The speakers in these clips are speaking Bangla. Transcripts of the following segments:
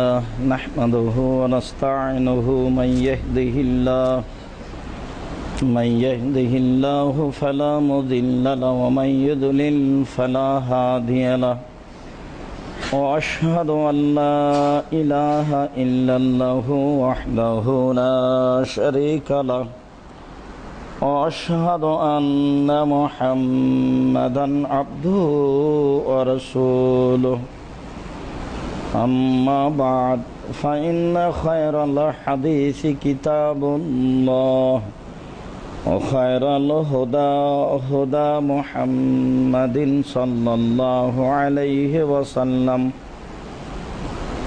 نحمده ونستعينه من يهده الله من يهده الله فلا مضل له ومن يضلل فلا هادي له واشهد ان لا اله الا الله وحده لا شريك له واشهد ان محمدا عبده ورسوله أما بعد فإن خير الحديث كتاب الله وخير الهدى هدى محمد صلى الله عليه وسلم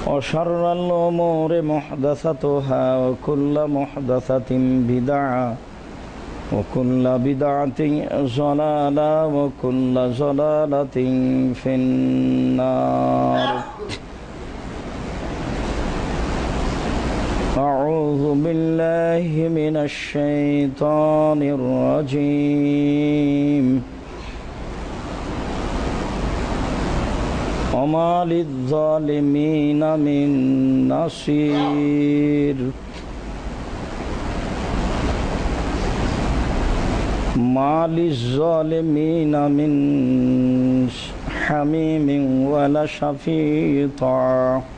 وشر الأمور محدثتها وكل محدثة بدعة وكل بدعة ضلالة وكل ضلالة في النار. أعوذ بالله من الشيطان الرجيم. وما للظالمين من نصير. ما للظالمين من حميم ولا شفيع.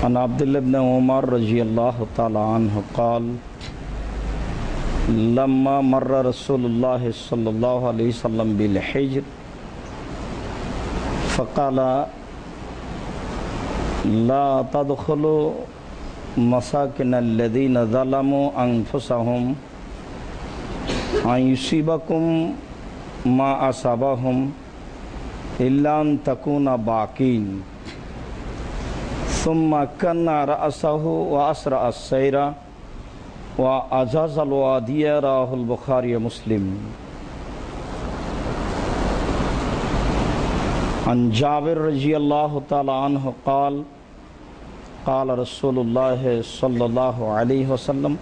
عن عبد الله بن عمر رضي الله تعالى عنه قال، لما مر رسول الله صلى الله عليه وسلم بالحجر، فقال، لا تدخلوا مساكن الذين ظلموا أنفسهم، أن يصيبكم ما أصابهم إلا أن تكون باقين. ثم كن رأسه وأسرع السير وأجاز الوادي راه البخاري مسلم. عن جابر رضي الله تعالى عنه قال قال رسول الله صلى الله عليه وسلم،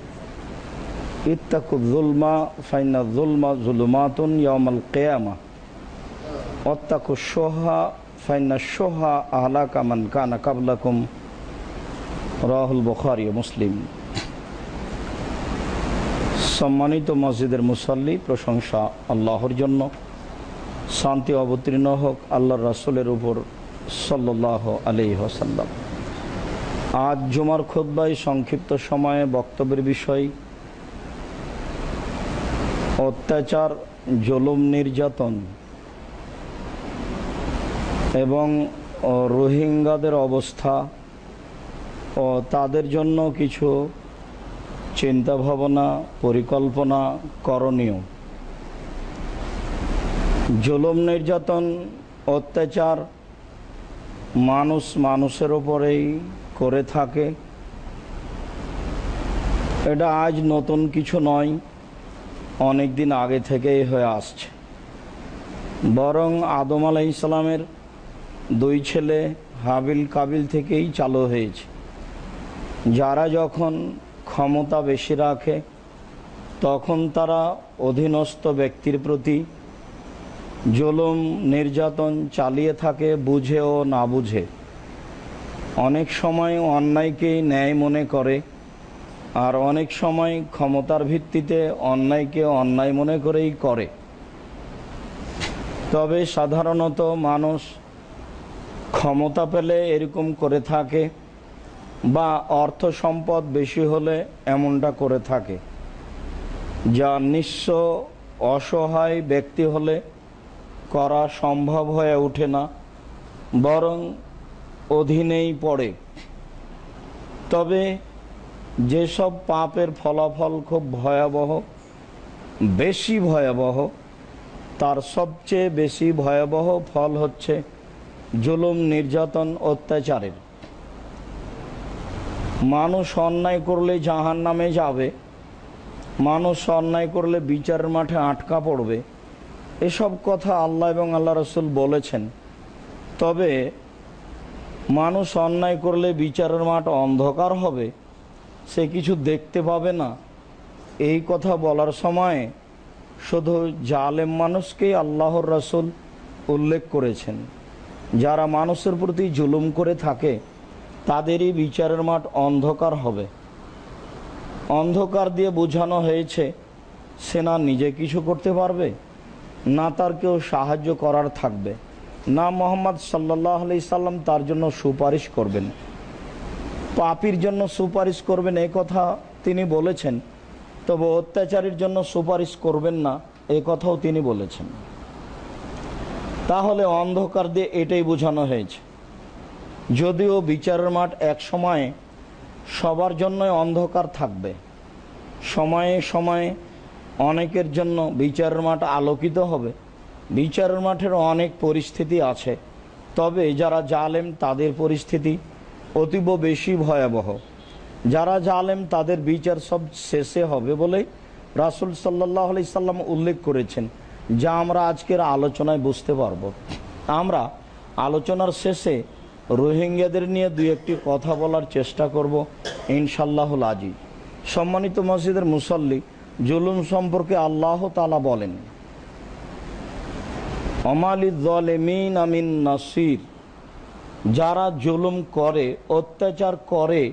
اتقوا الظلم فإن الظلم ظلمات يوم القيامة واتقوا الشهى ফাইনা সোহা আহলাকা মান কানা কাবলাকুম, রাহুল বখারি মুসলিম। সম্মানিত মসজিদের মুসল্লি, প্রশংসা আল্লাহর জন্য। শান্তি অবতীর্ণ হোক আল্লাহর রাসুলের উপর সাল্লাহ আলি হাসাল্লাম আজ জুমার খোদ্বাই সংক্ষিপ্ত সময়ে বক্তব্যের বিষয়, অত্যাচার, জলুম, নির্যাতন এবং রোহিঙ্গাদের অবস্থা, ও তাদের জন্য কিছু চিন্তা ভাবনা পরিকল্পনা করণীয়। জুলুম, নির্যাতন, অত্যাচার মানুষ মানুষের ওপরেই করে থাকে। এটা আজ নতুন কিছু নয় অনেক দিন আগে থেকেই হয়ে আসছে। বরং আদম আলাহ ইসলামের দুই ছেলে হাবিল কাবিল থেকেই চালু হয়েছে। যারা যখন ক্ষমতা বেশি রাখে, তখন তারা অধীনস্থ ব্যক্তির প্রতি জুলুম, নির্যাতন চালিয়ে থাকে বুঝে ও না বুঝে। অনেক সময় অন্যায়কেই ন্যায় মনে করে আর অনেক সময় ক্ষমতার ভিত্তিতে অন্যায়কে অন্যায় মনে করেই করে। তবে সাধারণত মানুষ ক্ষমতা পেলে এরকম করে থাকে বা অর্থ সম্পদ বেশি হলে এমনটা করে থাকে। যা নিঃস্ব অসহায় ব্যক্তি হলে করা সম্ভব হয়ে ওঠে না, বরং অধীনেই পড়ে। তবে যেসব পাপের ফলাফল খুব ভয়াবহ, বেশি ভয়াবহ, তার সবচেয়ে বেশি ভয়াবহ ফল হচ্ছে জুলুম, নির্যাতন, অত্যাচারের। মানুষ অন্যায় করলে জাহান নামে যাবে, মানুষ অন্যায় করলে বিচারের মাঠে আটকা পড়বে। এসব কথা আল্লাহ এবং আল্লাহ রসুল বলেছেন। তবে মানুষ অন্যায় করলে বিচারের মাঠ অন্ধকার হবে, সে কিছু দেখতে পাবে না। এই কথা বলার সময় শুধু জালেম মানুষকেই আল্লাহর রসুল উল্লেখ করেছেন। যারা মানুষের প্রতি জুলুম করে থাকে, তাদেরই বিচারের মাঠ অন্ধকার হবে। অন্ধকার দিয়ে বোঝানো হয়েছে সে না নিজে কিছু করতে পারবে, না তার কেউ সাহায্য করার থাকবে। না মোহাম্মদ সাল্লাহ আলি সাল্লাম তার জন্য সুপারিশ করবেন। পাপির জন্য সুপারিশ করবেন, এ কথা তিনি বলেছেন, তবে অত্যাচারীর জন্য সুপারিশ করবেন না, এ কথাও তিনি বলেছেন। তাহলে অন্ধকার দিয়ে এটাই বোঝানো হয়েছে। যদিও বিচারের মাঠ এক সময়ে সবার জন্যই অন্ধকার থাকবে। সময়ে সময়ে অনেকের জন্য বিচারের মাঠ আলোকিত হবে। বিচারের মাঠের অনেক পরিস্থিতি আছে। তবে যারা জালেম, তাদের পরিস্থিতি অতীব বেশি ভয়াবহ। যারা জালেম, তাদের বিচার সব শেষে হবে বলে রাসুল সাল্লাহ আলি সাল্লাম উল্লেখ করেছেন। যা আমরা আজকের আলোচনায় বুঝতে পারব। আমরা আলোচনার শেষে রোহিঙ্গাদের নিয়ে দুই একটি কথা বলার চেষ্টা করব ইনশাল্লাহুল আজি সম্মানিত মসজিদের মুসল্লি, জুলুম সম্পর্কে আল্লাহ তালা বলেন আমিন নাসির। যারা জুলুম করে, অত্যাচার করে,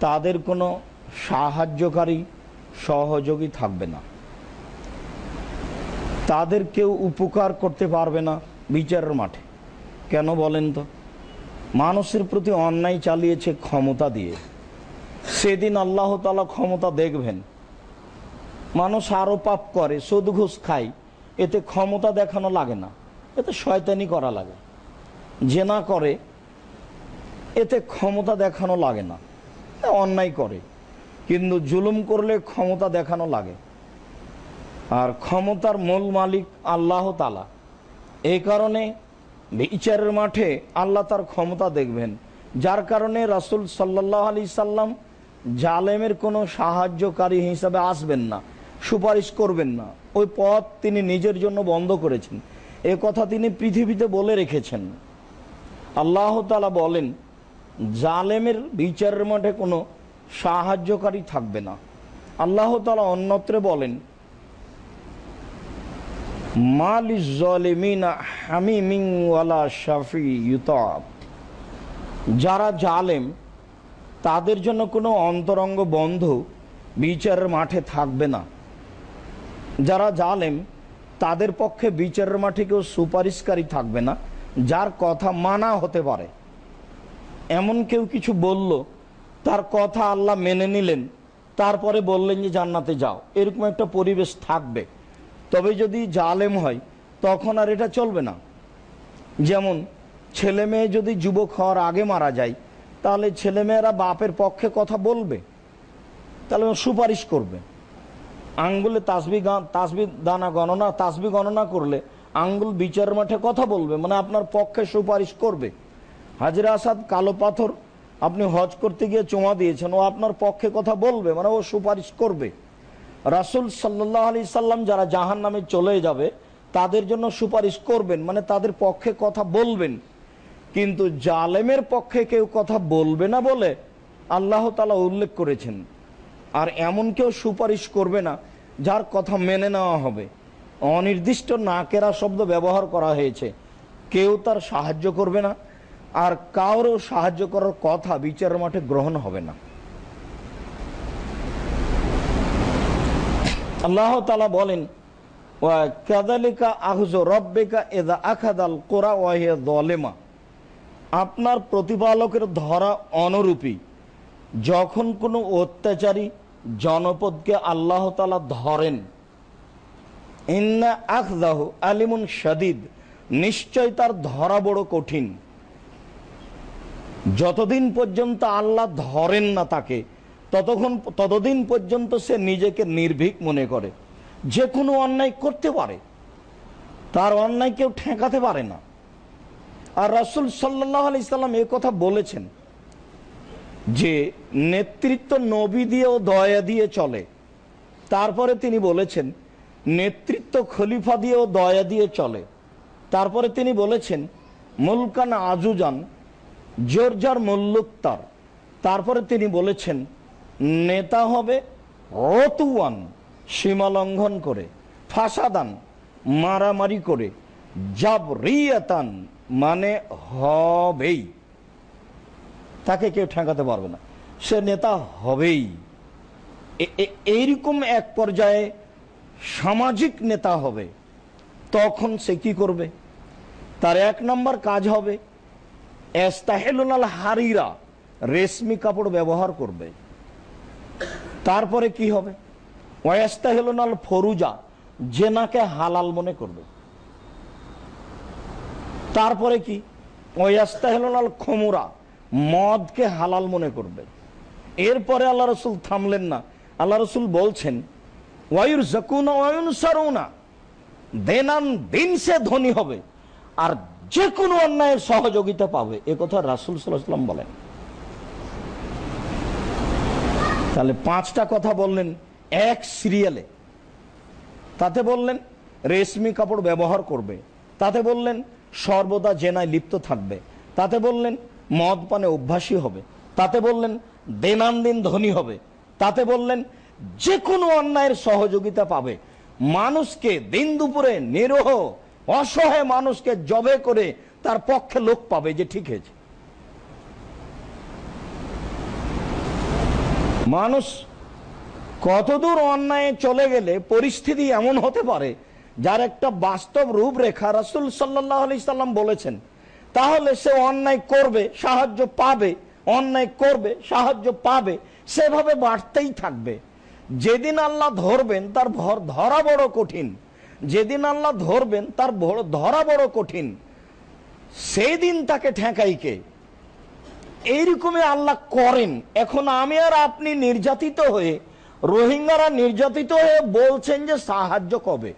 তাদের কোনো সাহায্যকারী সহযোগী থাকবে না। তাদের কেউ উপকার করতে পারবে না বিচারের মাঠে। কেন বলেন তো? মানুষের প্রতি অন্যায় চালিয়েছে ক্ষমতা দিয়ে। সেদিন আল্লাহ তালা ক্ষমতা দেখবেন। মানুষ আরও পাপ করে সুদ ঘুষ খায়। এতে ক্ষমতা দেখানো লাগে না। এতে শয়তানি করা লাগে। জেনা করে, এতে ক্ষমতা দেখানো লাগে না। অন্যায় করে। কিন্তু জুলুম করলে ক্ষমতা দেখানো লাগে। আর ক্ষমতার মূল মালিক আল্লাহ তালা এই কারণে বিচারের মাঠে আল্লাহ তার ক্ষমতা দেখবেন। যার কারণে রাসুল সাল্লাহ আলি সাল্লাম জালেমের কোনো সাহায্যকারী হিসাবে আসবেন না, সুপারিশ করবেন না। ওই পথ তিনি নিজের জন্য বন্ধ করেছেন। এ কথা তিনি পৃথিবীতে বলে রেখেছেন। আল্লাহ তালা বলেন, জালেমের বিচারের মাঠে কোনো সাহায্যকারী থাকবে না। আল্লাহ তালা অন্যত্রে বলেন যারা জালেম, তাদের জন্য কোনো অন্তরঙ্গ বন্ধু বিচারের মাঠে থাকবে না। যারা জালেম, তাদের পক্ষে বিচারের মাঠে কেউ সুপারিশকারী থাকবে না, যার কথা মানা হতে পারে। এমন কেউ কিছু বলল, তার কথা আল্লাহ মেনে নিলেন, তারপরে বললেন যে জান্নাতে যাও। এরকম একটা পরিবেশ থাকবে। তবে যদি জালেম হয়, তখন আর এটা চলবে না। যেমন, ছেলে মেয়ে যদি যুবক হওয়ার আগে মারা যায়, তাহলে ছেলেমেয়েরা বাপের পক্ষে কথা বলবে, তাহলে সুপারিশ করবে। আঙ্গুলে তাসবি তাসবি দানা গণনা, তাসবি গণনা করলে আঙ্গুল বিচার মাঠে কথা বলবে মানে আপনার পক্ষে সুপারিশ করবে। হাজিরা আসাদ, কালো পাথর, আপনি হজ করতে গিয়ে চোমা দিয়েছেন, ও আপনার পক্ষে কথা বলবে মানে ও সুপারিশ করবে। রাসুল সাল্লাহ আলি সাল্লাম যারা জাহান নামে চলে যাবে, তাদের জন্য সুপারিশ করবেন মানে তাদের পক্ষে কথা বলবেন। কিন্তু জালেমের পক্ষে কেউ কথা বলবে না বলে আল্লাহ তালা উল্লেখ করেছেন। আর এমন কেউ সুপারিশ করবে না যার কথা মেনে নেওয়া হবে। অনির্দিষ্ট নাকেরা শব্দ ব্যবহার করা হয়েছে। কেউ তার সাহায্য করবে না, আর কারও সাহায্য করার কথা বিচারের মাঠে গ্রহণ হবে না। আল্লাহ তালা বলেন আপনার প্রতিপালকের ধরা অনুরূপী। যখন কোনো অত্যাচারী জনপদকে আল্লাহ তালা ধরেন, ইন্না আখদাহ আলিমুন সাদিদ নিশ্চয় তার ধরা বড় কঠিন। যতদিন পর্যন্ত আল্লাহ ধরেন না তাকে ততক্ষণ, ততদিন পর্যন্ত সে নিজেকে নির্ভীক মনে করে। যে কোনো অন্যায় করতে পারে। তার অন্যায় কেউ ঠেকাতে পারে না। আর রাসুল সাল্লাহ আলি সাল্লাম কথা বলেছেন যে, নেতৃত্ব নবী দিয়ে ও দয়া দিয়ে চলে। তারপরে তিনি বলেছেন, নেতৃত্ব খলিফা দিয়ে ও দয়া দিয়ে চলে। তারপরে তিনি বলেছেন, মুলকান আজুজান জোরজার মল্লুক্তার তারপরে তিনি বলেছেন নেতা হবে রতুয়ান, সীমা লঙ্ঘন করে, ফাসাদান, মারামারি করে, জাবরিয়াতান মানে হবেই। তাকে কেউ ঠেকাতে পারবে না। সে নেতা হবেই। এইরকম এক পর্যায়ে সামাজিক নেতা হবে, তখন সে কি করবে? তার এক নম্বর কাজ হবে, এস্তাহেলুনাল হারিরা রেশমি কাপড় ব্যবহার করবে। তারপরে কি হবে? ওয়াস্তাহেলুনাল ফরুজা, জেনাকে হালাল মনে করবে। তারপরে কি? ওয়াস্তাহেলুনাল খমুরা, মদকে হালাল মনে করবে। এরপরে আল্লাহ রসুল থামলেন না। আল্লাহ রসুল বলছেন ওয়ায়ুর জাকুনা ওয়ায়ুন সারুনা দেনান দিন সে ধনী হবে, আর যে কোনো অন্যায়ের সহযোগিতা পাবে। এ কথা রাসুল সাল্লাম বলেন। তাহলে পাঁচটা কথা বললেন এক সিরিয়ালে তাতে বললেন, রেশমি কাপড় ব্যবহার করবে। তাতে বললেন, সর্বদা জেনায় লিপ্ত থাকবে। তাতে বললেন, মদ পানে অভ্যাসী হবে। তাতে বললেন দেনান দিন ধনী হবে। তাতে বললেন যে কোনো অন্যায়ের সহযোগিতা পাবে। মানুষকে দিন দুপুরে নিরহ, অসহায় মানুষকে জবে করে তার পক্ষে লোক পাবে যে ঠিক আছে মানুষ কতদূর অন্যায় চলে গেলে পরিস্থিতি এমন হতে পারে, যার একটা বাস্তব রূপরেখা রাসুল সাল্লাম বলেছেন। তাহলে সে অন্যায় করবে, সাহায্য পাবে, অন্যায় করবে, সাহায্য পাবে, সেভাবে বাড়তেই থাকবে। যেদিন আল্লাহ ধরবেন, তার ভর ধরা বড় কঠিন। যেদিন আল্লাহ ধরবেন, তার ভর- ধরা বড় কঠিন। সেই দিন তাকে ঠেকাইকে এইরকমই আল্লাহ করেন। এখন আমি আর আপনি নির্যাতিত হয়ে, রোহিঙ্গারা নির্যাতিত হয়ে বলছেন যে সাহায্য কবে?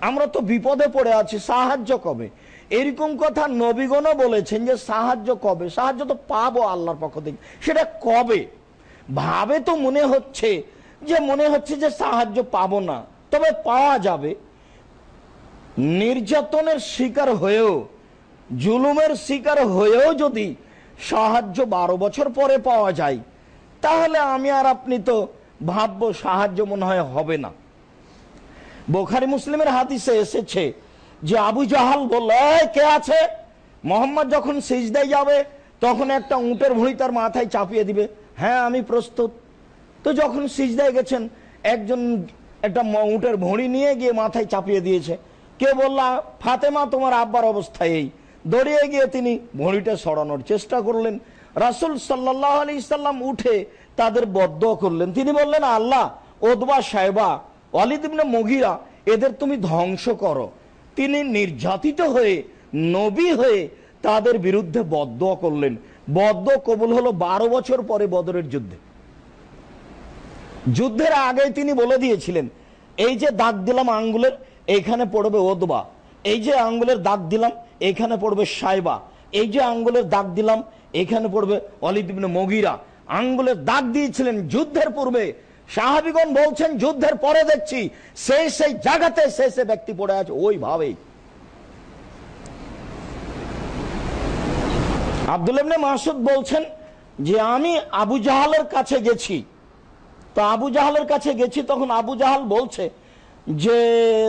আমরা তো বিপদে পড়ে আছি, সাহায্য কবে? এরকম কথা নবীগণও বলেছেন যে সাহায্য কবে? সাহায্য তো পাবো আল্লাহর পক্ষ থেকে। সেটা কবে? ভাবে তো মনে হচ্ছে যে, মনে হচ্ছে যে সাহায্য পাবো না। তবে পাওয়া যাবে। নির্যাতনের শিকার হয়েও, জুলুমের শিকার হয়েও যদি সাহায্য বারো বছর পরে পাওয়া যায়। তাহলে আমি আর আপনি তো ভাববো সাহায্য মনে হয় হবে না। বোখারি মুসলিমের হাদিসে এসেছে যে আবু জাহাল বলল কে আছে? মোহাম্মদ যখন সিজদায় যাবে, তখন একটা উটের ভুঁড়ি তার মাথায় চাপিয়ে দিবে। হ্যাঁ আমি প্রস্তুত। তো যখন সিজদায় গেছেন, একজন একটা উটের ভুঁড়ি নিয়ে গিয়ে মাথায় চাপিয়ে দিয়েছে। কে বললা, ফাতেমা, তোমার আব্বার অবস্থা এই। দৌড়িয়ে গিয়ে তিনি ভুঁড়িটা সরানোর চেষ্টা করলেন। রাসুল সাল্লাহ আলি সাল্লাম উঠে তাদের বদ্ধ করলেন। তিনি বললেন, আল্লাহ, ওদবা সাহেবা অলিদিবনে মগিরা, এদের তুমি ধ্বংস করো। তিনি নির্যাতিত হয়ে, নবী হয়ে তাদের বিরুদ্ধে বদ্ধ করলেন। বদ্ধ কবুল হলো বারো বছর পরে বদরের যুদ্ধে। যুদ্ধের আগে তিনি বলে দিয়েছিলেন, এই যে দাগ দিলাম আঙ্গুলের এইখানে পড়বে ওদবা। এই যে আঙ্গুলের দাগ দিলাম এইখানে পড়বে সাইবা। এই যে আঙ্গুলের দাগ দিলাম, এখানে পড়বে অলিদিবনে মগিরা। আঙ্গুলের দাগ দিয়েছিলেন যুদ্ধের পূর্বে। সাহাবিগণ বলছেন, যুদ্ধের পরে দেখছি সেই সেই জায়গাতে সে সে ব্যক্তি পড়ে আছে, ওইভাবেই। আব্দুল মাসুদ বলছেন যে, আমি আবু জাহালের কাছে গেছি। তো আবু জাহালের কাছে গেছি, তখন আবু জাহাল বলছে যে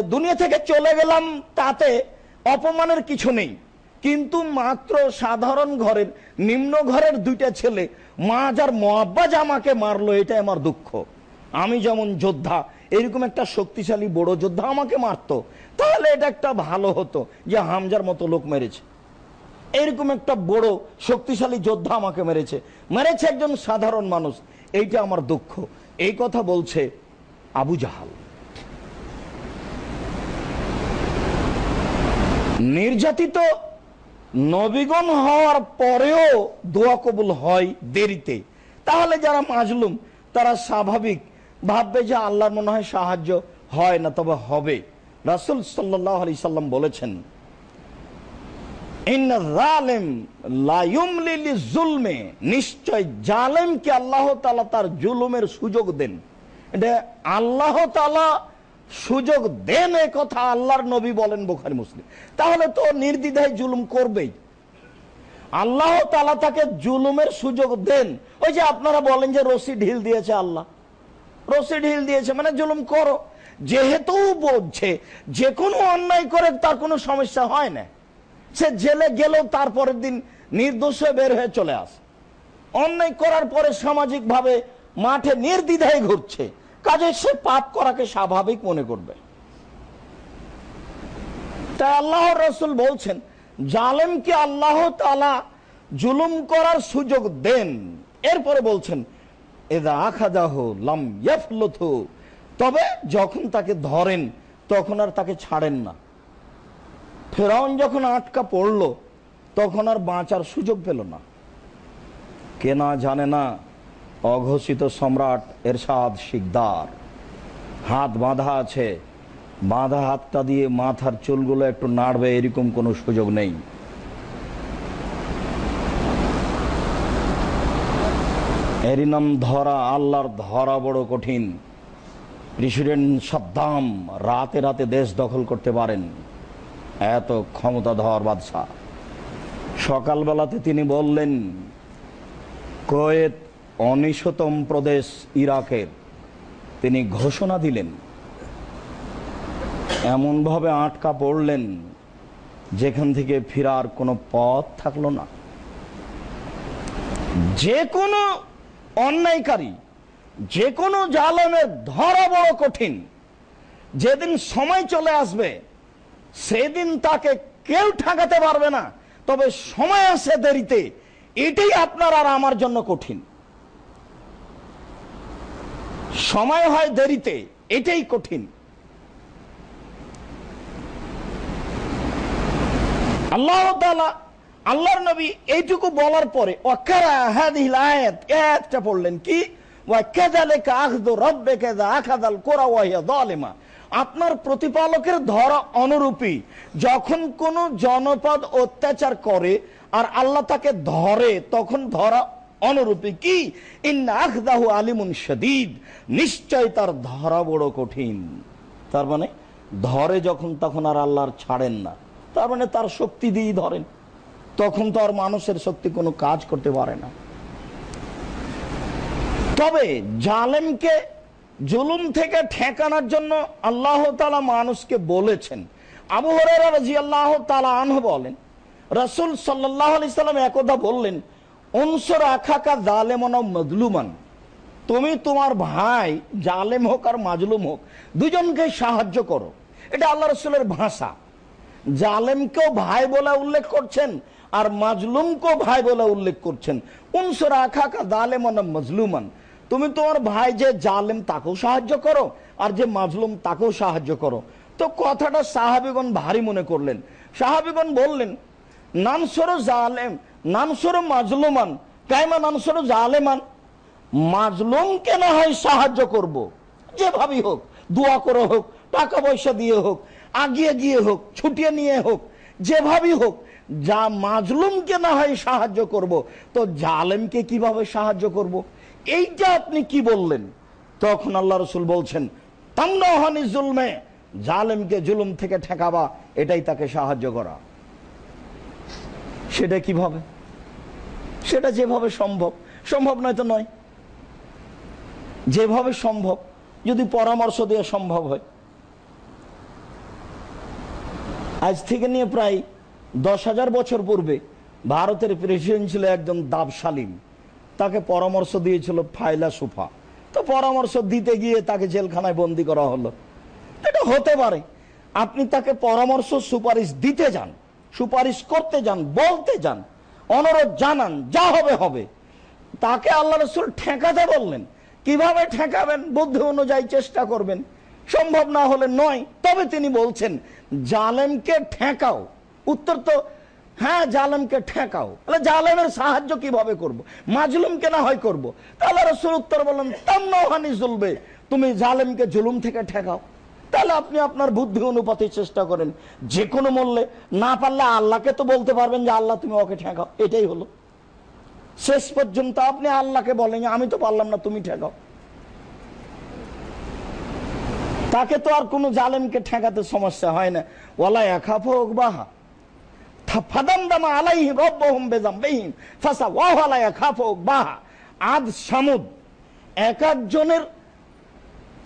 দুনিয়া থেকে চলে গেলাম তাতে অপমানের কিছু নেই। কিন্তু মাত্র সাধারণ ঘরের, নিম্ন ঘরের দুইটা ছেলে মা যার মোয়াব্বাজ আমাকে মারলো, এটাই আমার দুঃখ। আমি যেমন যোদ্ধা, এরকম একটা শক্তিশালী বড় যোদ্ধা আমাকে মারতো। তাহলে এটা একটা ভালো হতো যে হামজার মতো লোক মেরেছে। এরকম একটা বড়, শক্তিশালী যোদ্ধা আমাকে মেরেছে। মেরেছে একজন সাধারণ মানুষ, এইটা আমার দুঃখ। এই কথা বলছে আবু জাহাল। নির্যাতিত নবীগণ হওয়ার পরেও দোয়া কবুল হয় দেরিতে। তাহলে যারা মাজলুম, তারা স্বাভাবিক, ভাববে যে আল্লাহর মনে হয় সাহায্য হয় না, তবে হবে। রাসুল সাল্লাহ আলি সাল্লাম বলেছেন নিশ্চয় জালেমকে আল্লাহ তাআলা তার জুলুমের সুযোগ দেন। এটা আল্লাহ তাআলা সুযোগ দেন এ কথা আল্লাহর নবী বলেন বুখারী, মুসলিম। তাহলে তো নির্দ্বিধায় জুলুম করবেই। আল্লাহ তালা তাকে জুলুমের সুযোগ দেন। ওই যে আপনারা বলেন যে রশি ঢিল দিয়েছে আল্লাহ। রশি ঢিল দিয়েছে মানে জুলুম করো। যেহেতু বলছে, যে কোনো অন্যায় করে তার কোনো সমস্যা হয় না। সে জেলে গেলেও তারপরের দিন নির্দোষ বের হয়ে চলে আসে। অন্যায় করার পরে সামাজিক ভাবে মাঠে নির্দ্বিধায় ঘুরছে। কাজে সে পাপ করাকে স্বাভাবিক মনে করবে। তাই আল্লাহ রসুল বলছেন, জালেমকে আল্লাহ তালা জুলুম করার সুযোগ দেন। এরপরে বলছেন লাম তবে যখন তাকে ধরেন, তখন আর তাকে ছাড়েন না। ফেরাউন যখন আটকা পড়ল, তখন আর বাঁচার সুযোগ পেল না। কে না জানে না অঘোষিত সম্রাট এরশাদ শিকদার। হাত বাঁধা আছে। বাঁধা হাতটা দিয়ে মাথার চুলগুলো একটু নাড়বে, এরকম কোনো সুযোগ নেই। এরই নাম ধরা, আল্লাহর ধরা বড় কঠিন। প্রেসিডেন্ট সাদ্দাম রাতে রাতে দেশ দখল করতে পারেন। এত ক্ষমতাধর বাদশাহ। সকালবেলাতে তিনি বললেন কোয়েত অনিশতম প্রদেশ ইরাকের। তিনি ঘোষণা দিলেন, এমনভাবে আটকা পড়লেন, যেখান থেকে ফেরার কোনো পথ থাকল না। যে কোনো অন্যায়কারী যে কোনো জালমের ধরা বড় কঠিন, যেদিন সময় চলে আসবে, সেদিন তাকে কেউ ঠেকাতে পারবে না। তবে সময় আসে দেরিতে। এটাই আপনার আর আমার জন্য কঠিন। সময় হয় দেরিতে, এটাই কঠিন। আল্লাহ আল্লাহর নবী এইটুকু বলার পরে পড়লেন কি? আপনার প্রতিপালকের ধরা অনুরূপী, যখন কোন জনপদ অত্যাচার করে আর আল্লাহ তাকে ধরে, তখন ধরা অনুরূপী কি? আলিমুন শাদীদ। নিশ্চয় তার ধরা বড় কঠিন। তার মানে ধরে যখন, তখন আর আল্লাহর ছাড়েন না। তার মানে তার শক্তি দিয়েই ধরেন। তখন তো আর মানুষের শক্তি কোনো কাজ করতে পারে না। তবে জালেমকে জুলুম থেকে ঠেকানোর জন্য আল্লাহ তালা মানুষকে বলেছেন। আবু হরেরা রাজি আল্লাহ তালা আনহ বলেন, রসুল সাল্লাহ আলি সাল্লাম একদা বললেন মজলুমান। তুমি তোমার ভাই জালেম হোক আর মাজলুম হোক, দুজনকে সাহায্য করো। এটা আল্লাহ রসুলের ভাষা। জালেমকেও ভাই বলে উল্লেখ করছেন আর মাজলুমকেও ভাই বলে উল্লেখ করছেন। উনসর আখাকা জালেমন মজলুমান। তুমি তোমার ভাই যে জালেম তাকেও সাহায্য করো আর যে মাজলুম তাকেও সাহায্য করো। তো কথাটা সাহাবিগণ ভারী মনে করলেন। সাহাবিগণ বললেন, নানসর জালেম নানসর মাজলুমান, কাইমা নানসর জালেমান মাজলুমকে না হয় সাহায্য করব। যেভাবেই হোক, দোয়া করে হোক, টাকা পয়সা দিয়ে হোক, আগিয়ে গিয়ে হোক, ছুটিয়ে নিয়ে হোক, যেভাবেই হোক, যা মাজলুমকে না হয় সাহায্য করব। তো জালেমকে কীভাবে সাহায্য করব। এইটা আপনি কি বললেন তখন আল্লাহ রসুল বলছেন তামনাহানি জুলমে, জালেমকে জুলুম থেকে ঠেকাবা, এটাই তাকে সাহায্য করা সেটা কীভাবে সেটা যেভাবে সম্ভব। সম্ভব নয় তো নয়। যেভাবে সম্ভব, যদি পরামর্শ দেওয়া সম্ভব হয়। আজ থেকে নিয়ে প্রায় দশ হাজার বছর পূর্বে ভারতের প্রেসিডেন্ট ছিল একজন দাব সালিম তাকে পরামর্শ দিয়েছিল ফাইলা সুফা। তো পরামর্শ দিতে গিয়ে তাকে জেলখানায় বন্দি করা হলো। এটা হতে পারে। আপনি তাকে পরামর্শ সুপারিশ দিতে যান, সুপারিশ করতে যান, বলতে যান। অনুরোধ জানান, যা হবে হবে। তাকে আল্লাহ রসুল ঠেকাতে বললেন। কীভাবে ঠেকাবেন? বুদ্ধি অনুযায়ী চেষ্টা করবেন। সম্ভব না হলে নয়, তবে তিনি বলছেন, জালেমকে ঠেকাও। উত্তর তো হ্যাঁ জালেমকে ঠেকাও। তাহলে জালেমের সাহায্য কীভাবে করব। মাজলুমকে না হয় করব? তাহলে রসুল উত্তর বললেন তামনাহানি জুলবে। তুমি জালেমকে জুলুম থেকে ঠেকাও। তাহলে আপনি আপনার বুদ্ধি অনুপাতে চেষ্টা করেন। যে কোনো মূল্যে। না পারলে আল্লাহকে তো বলতে পারবেন যে, আল্লাহ, তুমি ওকে ঠেকাও। এটাই হলো। শেষ পর্যন্ত আপনি আল্লাহকে বলেন আমি তো পারলাম না, তুমি ঠেকাও। তাকে তো আর কোনো জালেমকে ঠেকাতে সমস্যা হয় না। ওলা একাফ হোক বাহা এক একজনের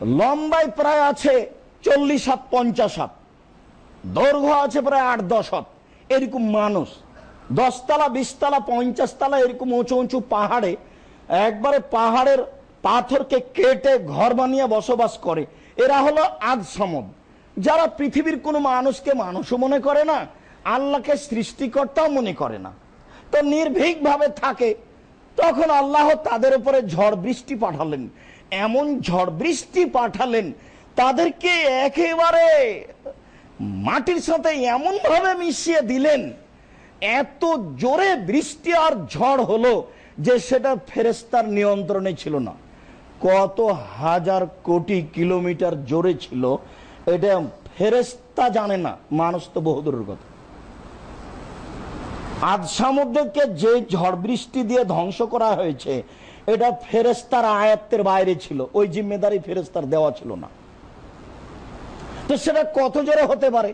লম্বায় প্রায় আছে। চল্লিশ হাত পঞ্চাশ হাত দৈর্ঘ্য আছে প্রায় আট, দশ হাত এরকম মানুষ। দশতলা, বিশতলা পঞ্চাশ তলা এরকম উঁচু উঁচু পাহাড়ে, একবারে পাহাড়ের পাথরকে কেটে ঘর বানিয়ে বসবাস করে। এরা হলো আজ সমদ যারা পৃথিবীর কোনো মানুষকে মানুষও মনে করে না, আল্লাহকে সৃষ্টিকর্তাও মনে করে না। তো নির্ভীক ভাবে থাকে, তখন আল্লাহ তাদের উপরে ঝড় বৃষ্টি পাঠালেন। এমন ঝড় বৃষ্টি পাঠালেন তাদেরকে একেবারে মাটির সাথে এমন ভাবে মিশিয়ে দিলেন, এত জোরে বৃষ্টি আর ঝড় হলো যে সেটা ফেরেস্তার নিয়ন্ত্রণে ছিল না। কত হাজার কোটি কিলোমিটার জোরে ছিল, এটা ফেরেস্তা জানে না, মানুষ তো বহুদূরের কথা। আজ সামুদ্রকে যে ঝড় বৃষ্টি দিয়ে ধ্বংস করা হয়েছে, এটা ফেরেস্তার আয়াত্তের বাইরে ছিল, ওই জিম্মেদারি ফেরেস্তার দেওয়া ছিল না। তো সেটা কত জোরে হতে পারে?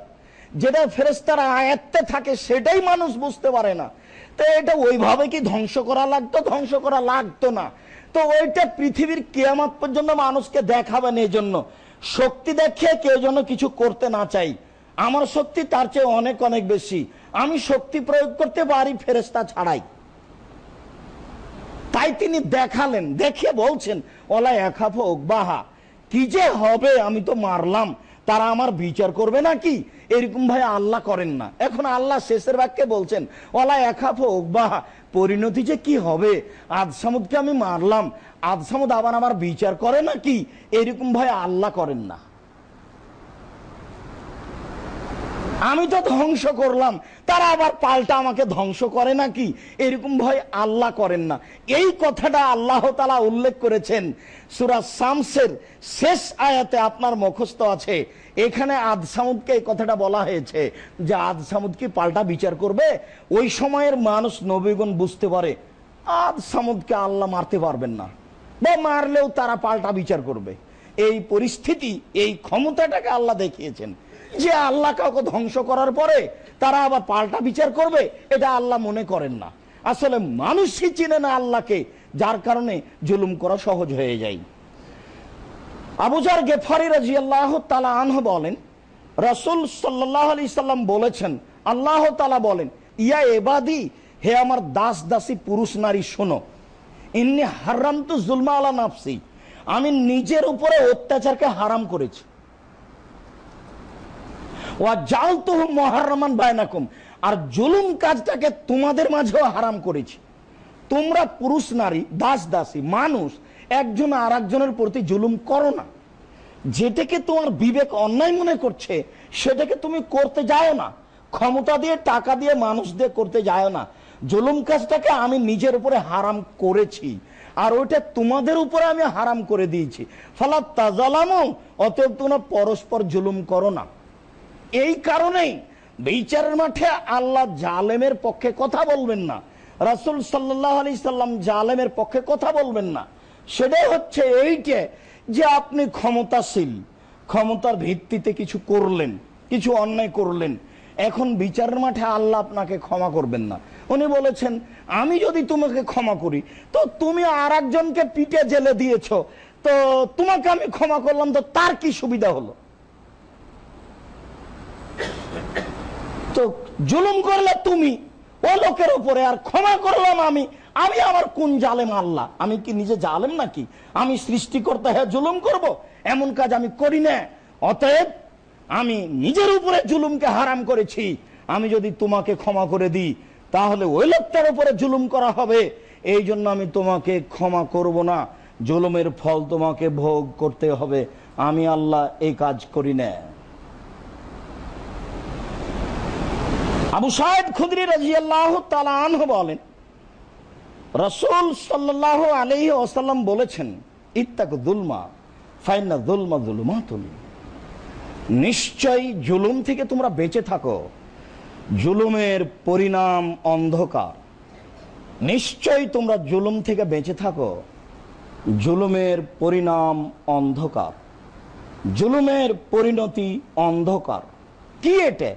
যেটা ফেরেস্তার আয়াত্তে থাকে সেটাই মানুষ বুঝতে পারে না। তো এটা ওইভাবে কি ধ্বংস করা লাগতো? ধ্বংস করা লাগতো না। তো ওইটা পৃথিবীর কেয়ামত পর্যন্ত মানুষকে দেখাবেন এই জন্য শক্তি দেখিয়ে কেউ যেন কিছু করতে না চাই। আমার শক্তি তার চেয়ে অনেক অনেক বেশি। আমি শক্তি প্রয়োগ করতে পারি ফেরেস্তা ছাড়াই। তাই তিনি দেখালেন দেখে বলছেন, ওলা একাফ বাহা কি যে হবে আমি তো মারলাম। তারা আমার বিচার করবে নাকি? এরকম ভাই আল্লাহ করেন না। এখন আল্লাহ শেষের বাক্যে বলছেন ওলা একাফোক বা পরিণতি যে কি হবে? আদসামুদকে আমি মারলাম। আদসামুদ আবার আমার বিচার করে নাকি? এরকম ভাই আল্লাহ করেন না। আমি তো ধ্বংস করলাম। তারা আবার পাল্টা আমাকে ধ্বংস করে নাকি? এরকম ভয় আল্লাহ করেন না। এই কথাটা আল্লাহ তালা উল্লেখ করেছেন। সুরা শামসের শেষ আয়াতে আপনার মুখস্থ আছে। এখানে আদ সামুদকে এই কথাটা বলা হয়েছে যে আদ সামুদ কি পাল্টা বিচার করবে? ওই সময়ের মানুষ নবীগুণ বুঝতে পারে, আদ সামুদকে আল্লাহ মারতে পারবেন না। বা মারলেও তারা পাল্টা বিচার করবে। এই পরিস্থিতি, এই ক্ষমতাটাকে আল্লাহ দেখিয়েছেন। যে আল্লাহ কাউকে ধ্বংস করার পরে তারা আবার পাল্টা বিচার করবে, এটা আল্লাহ মনে করেন না। আসলে মানুষই চিনে না আল্লাহকে, যার কারণে জুলুম করা সহজ হয়ে যায়। আবুজার গেফারি রাজি আল্লাহ তালা আনহ বলেন, রসুল সাল্লাহ আলি সাল্লাম বলেছেন, আল্লাহ তালা বলেন, ইয়া এবাদি, হে আমার দাস দাসী পুরুষ নারী শোনো, ইন্নি হারাম তো জুলমা আলা নাফসি, আমি নিজের উপরে অত্যাচারকে হারাম করেছি। বায়নাকুম আর জুলুম কাজটাকে তোমাদের মাঝেও হারাম করেছি। তোমরা পুরুষ, নারী, দাস, দাসী, মানুষ, একজন আর একজনের প্রতি জুলুম করো না। যেটাকে তোমার বিবেক অন্যায় মনে করছে, সেটাকে তুমি করতে যাও না। ক্ষমতা দিয়ে, টাকা দিয়ে, মানুষ দিয়ে করতে যায় না। জুলুম কাজটাকে আমি নিজের উপরে হারাম করেছি। আর ওইটা তোমাদের উপরে আমি হারাম করে দিয়েছি। ফলা তাজালামো অতএব তোমরা পরস্পর জুলুম করো না। এই কারণেই বিচারের মাঠে আল্লাহ জালেমের পক্ষে কথা বলবেন না। রাসুল সাল্লাহ আলি সাল্লাম জালেমের পক্ষে কথা বলবেন না। সেটাই হচ্ছে এইটে যে আপনি ক্ষমতাশীল, ক্ষমতার ভিত্তিতে কিছু করলেন, কিছু অন্যায় করলেন। এখন বিচারের মাঠে আল্লাহ আপনাকে ক্ষমা করবেন না। উনি বলেছেন, আমি যদি তোমাকে ক্ষমা করি, তো তুমি আর একজনকে পিটে জেলে দিয়েছ। তো তোমাকে আমি ক্ষমা করলাম, তো তার কি সুবিধা হলো? তো জুলুম করলে তুমি, ও লোকের উপরে আর ক্ষমা করলাম আমি আমি আমার কোন জালেম আল্লাহ? আমি কি নিজে জালেম নাকি? আমি সৃষ্টি করতে হ্যাঁ জুলুম করব? এমন কাজ আমি করি না। অতএব আমি নিজের উপরে জুলুমকে হারাম করেছি। আমি যদি তোমাকে ক্ষমা করে দিই, তাহলে ওই লোকটার উপরে জুলুম করা হবে। এই জন্য আমি তোমাকে ক্ষমা করব না। জুলুমের ফল তোমাকে ভোগ করতে হবে। আমি আল্লাহ এই কাজ করি না। আবু সাহেব খুদরি রাজিয়াল্লাহ তালাহ বলেন, রসুল সাল্লাহ আলহি আসাল্লাম বলেছেন, ইত্তাক দুলমা ফাইনা দুলমা দুলমা তুল নিশ্চয়ই জুলুম থেকে তোমরা বেঁচে থাকো। জুলুমের পরিণাম অন্ধকার। নিশ্চয়ই তোমরা জুলুম থেকে বেঁচে থাকো। জুলুমের পরিণাম অন্ধকার। জুলুমের পরিণতি অন্ধকার। কি এটা?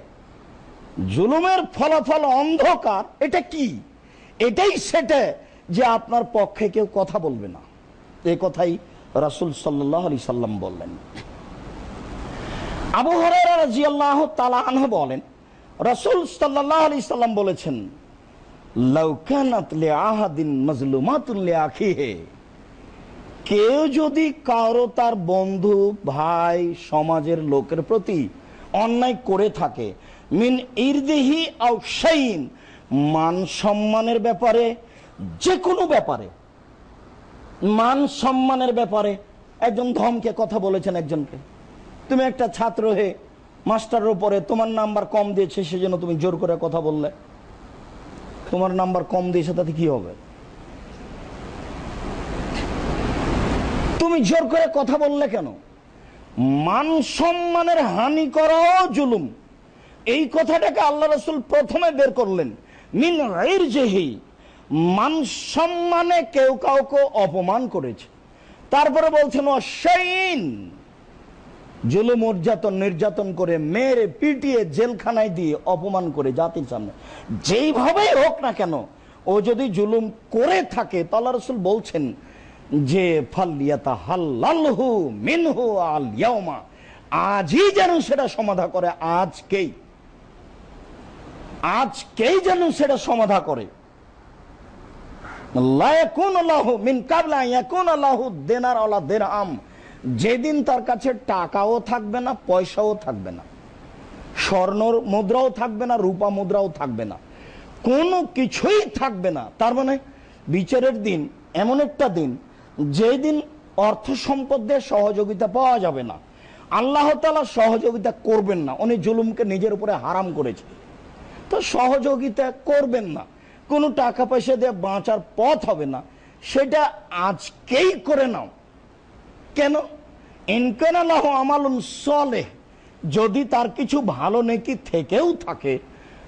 জুলুমের ফলাফল অন্ধকার, এটা কি? এটাই সেটা যে আপনার পক্ষে কেউ কথা বলবে না। এ কথাই রাসুল সাল্লাহ আলি সাল্লাম বললেন। আবু হরাহ তালাহ বলেন, রসুল সাল্লাহ আলি সাল্লাম বলেছেন লৌকানাতলে আহাদিন মজলুমাতুল্লে আখিহে কেউ যদি কারও তার বন্ধু, ভাই, সমাজের লোকের প্রতি অন্যায় করে থাকে মিন ইরদেহি আউসাইন মান সম্মানের ব্যাপারে যে কোনো ব্যাপারে। মান সম্মানের ব্যাপারে একজন ধমকে কথা বলেছেন একজনকে। তুমি একটা ছাত্র হয়ে মাস্টারের উপরে তোমার নাম্বার কম দিয়েছে, সেজন্য তুমি জোর করে কথা বললে। তোমার নাম্বার কম দিয়েছে, তাতে কি হবে? তুমি জোর করে কথা বললে কেন? মান সম্মানের হানি করাও জুলুম। এই কথাটাকে আল্লাহ রসুল প্রথমে বের করলেন। মিন রাইর জেহি মান সম্মানে কেউ কাউকে অপমান করেছে। তারপরে বলছেন অশাইন জুলুম নির্যাতন নির্যাতন করে মেরে, পিটিয়ে, জেলখানায় দিয়ে অপমান করে জাতির সামনে। যেইভাবেই হোক না কেন, ও যদি জুলুম করে থাকে তাল্লা রসুল বলছেন যে ফাল্লিয়াতা হাল্লালহু মিনহু আল ইয়াউমা আজই যেন সেটা সমাধা করে, আজকেই। আজকেই যেন সেটা সমাধা করে। যেদিন তার কাছে টাকাও থাকবে না, পয়সাও থাকবে না স্বর্ণ মুদ্রাও থাকবে না, রূপা মুদ্রাও থাকবে না, কোনো কিছুই থাকবে না। তার মানে বিচারের দিন এমন একটা দিন, যেদিন অর্থ সম্পদের সহযোগিতা পাওয়া যাবে না। আল্লাহ তালা সহযোগিতা করবেন না। উনি জুলুমকে নিজের উপরে হারাম করেছে। তো সহযোগিতা করবেন না। কোনো টাকা পয়সা দিয়ে বাঁচার পথ হবে না। সেটা আজকেই করে নাও। কেন? ইনকানাল্লাহ আমালুন সলে যদি তার কিছু ভালো নেকি থেকেও থাকে,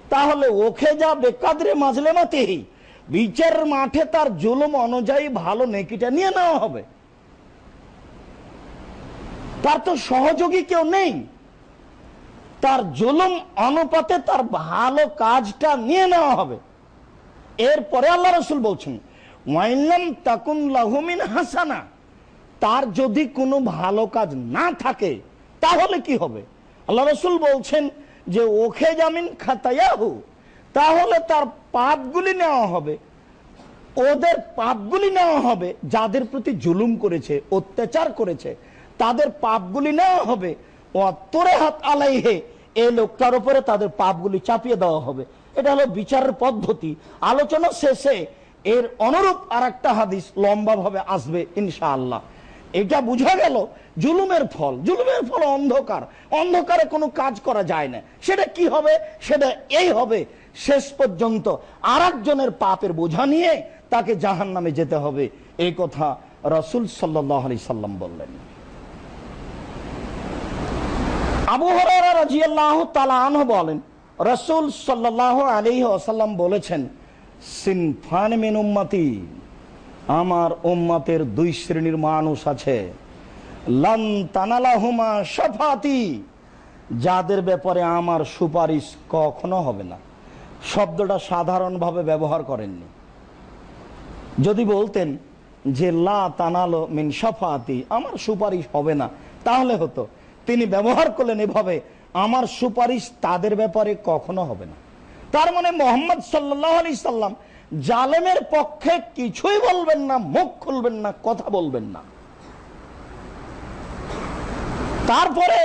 তাহলে ওখে যা বেকাদরে মাজলে মাতেই বিচারের মাঠে তার জুলুম অনুযায়ী ভালো নেকিটা নিয়ে নেওয়া হবে। তার তো সহযোগী কেউ নেই। তার জুলুম অনুপাতে তার ভালো কাজটা নিয়ে নেওয়া হবে। এরপরে আল্লাহ রসুল বলছেন ওয়াইলাম তাকুন লাহুমিন হাসানা। তার যদি কোনো ভালো কাজ না থাকে, তাহলে কি হবে? আল্লাহ রসুল বলছেন যে, ওখে জামিন খাতায়াহু। তাহলে তার পাপগুলি নেওয়া হবে। ওদের পাপগুলি নেওয়া হবে, যাদের প্রতি জুলুম করেছে, অত্যাচার করেছে, তাদের পাপগুলি নেওয়া হবে। লোকটার উপরে তাদের পাপগুলি চাপিয়ে দেওয়া হবে। এটা হলো বিচারের পদ্ধতি। আলোচনা শেষে এর অনুরূপ আর আসবে ইনশাআল্লাহ। এটা বুঝা গেল জুলুমের ফল। জুলুমের ফল অন্ধকার। অন্ধকারে কোনো কাজ করা যায় না। সেটা কি হবে? সেটা এই হবে, শেষ পর্যন্ত আর একজনের পাপের বোঝা নিয়ে তাকে জাহান নামে যেতে হবে। এই কথা রসুল সাল্লাহ আলি সাল্লাম বললেন। বলেন বলেছেন মিন আমার উম্মাতের দুই শ্রেণির মানুষ আছে। লান যাদের ব্যাপারে আমার সুপারিশ কখনো হবে না। শব্দটা সাধারণভাবে ব্যবহার করেননি। যদি বলতেন যে, লা তানালো মিন সফাতি আমার সুপারিশ হবে না, তাহলে হতো। তিনি ব্যবহার করলেন এভাবে, আমার সুপারিশ তাদের ব্যাপারে কখনো হবে না। তার মানে মোহাম্মদ সাল্লাহ আলি সাল্লাম জালেমের পক্ষে কিছুই বলবেন না, মুখ খুলবেন না, কথা বলবেন না। তারপরে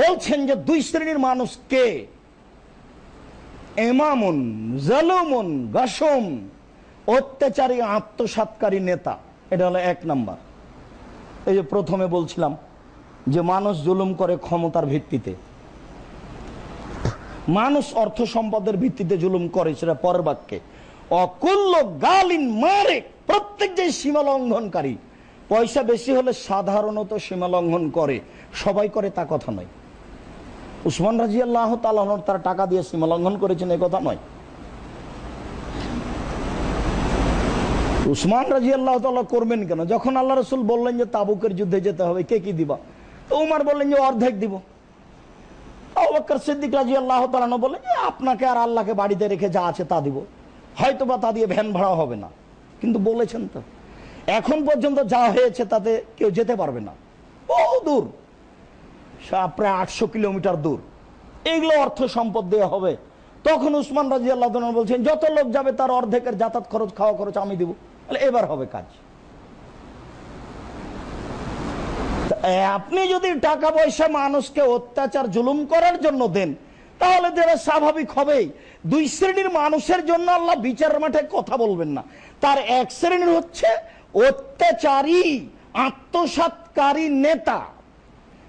বলছেন যে দুই শ্রেণির মানুষ কে? এমামুন, জালুমুন, গাসম, অত্যাচারী আত্মসাতকারী নেতা। এটা হলো এক নাম্বার। এই যে প্রথমে বলছিলাম যে মানুষ জুলুম করে ক্ষমতার ভিত্তিতে। মানুষ অর্থ সম্পদের ভিত্তিতে জুলুম করে, সেটা পরের বাক্যে। অকুল্য গালিন মারে প্রত্যেক যে সীমা লঙ্ঘনকারী পয়সা বেশি হলে সাধারণত সীমা লঙ্ঘন করে, সবাই করে তা কথা নয়। উসমান রাজি আল্লাহ তালাহর তার টাকা দিয়ে সীমা লঙ্ঘন করেছেন, এ কথা নয়। উসমান রাজি আল্লাহ তাল্লাহ করবেন কেন? যখন আল্লাহ রসুল বললেন যে তাবুকের যুদ্ধে যেতে হবে, কে কি দিবা? উমার বললেন যে অর্ধেক দিব। সিদ্দিক রাজি আল্লাহ তালানো বললেন যে আপনাকে আর আল্লাহকে বাড়িতে রেখে যা আছে তা দিব। হয়তো বা তা দিয়ে ভ্যান ভাড়া হবে না। কিন্তু বলেছেন তো। এখন পর্যন্ত যা হয়েছে তাতে কেউ যেতে পারবে না। বহু দূর। প্রায় আটশো কিলোমিটার দূর। এইগুলো অর্থ সম্পদ দেওয়া হবে। তখন উসমান রাজি আল্লাহ বলছেন, যত লোক যাবে তার অর্ধেকের যাতায়াত খরচ, খাওয়া খরচ আমি দিব। এবার হবে কাজ তা আপনি যদি টাকা পয়সা মানুষকে অত্যাচার, জুলুম করার জন্য দেন, তাহলে দেওয়া স্বাভাবিক হবেই। দুই শ্রেণির মানুষের জন্য আল্লাহ বিচার মাঠে কথা বলবেন না। তার এক শ্রেণির হচ্ছে অত্যাচারী, আত্মসাৎকারী নেতা।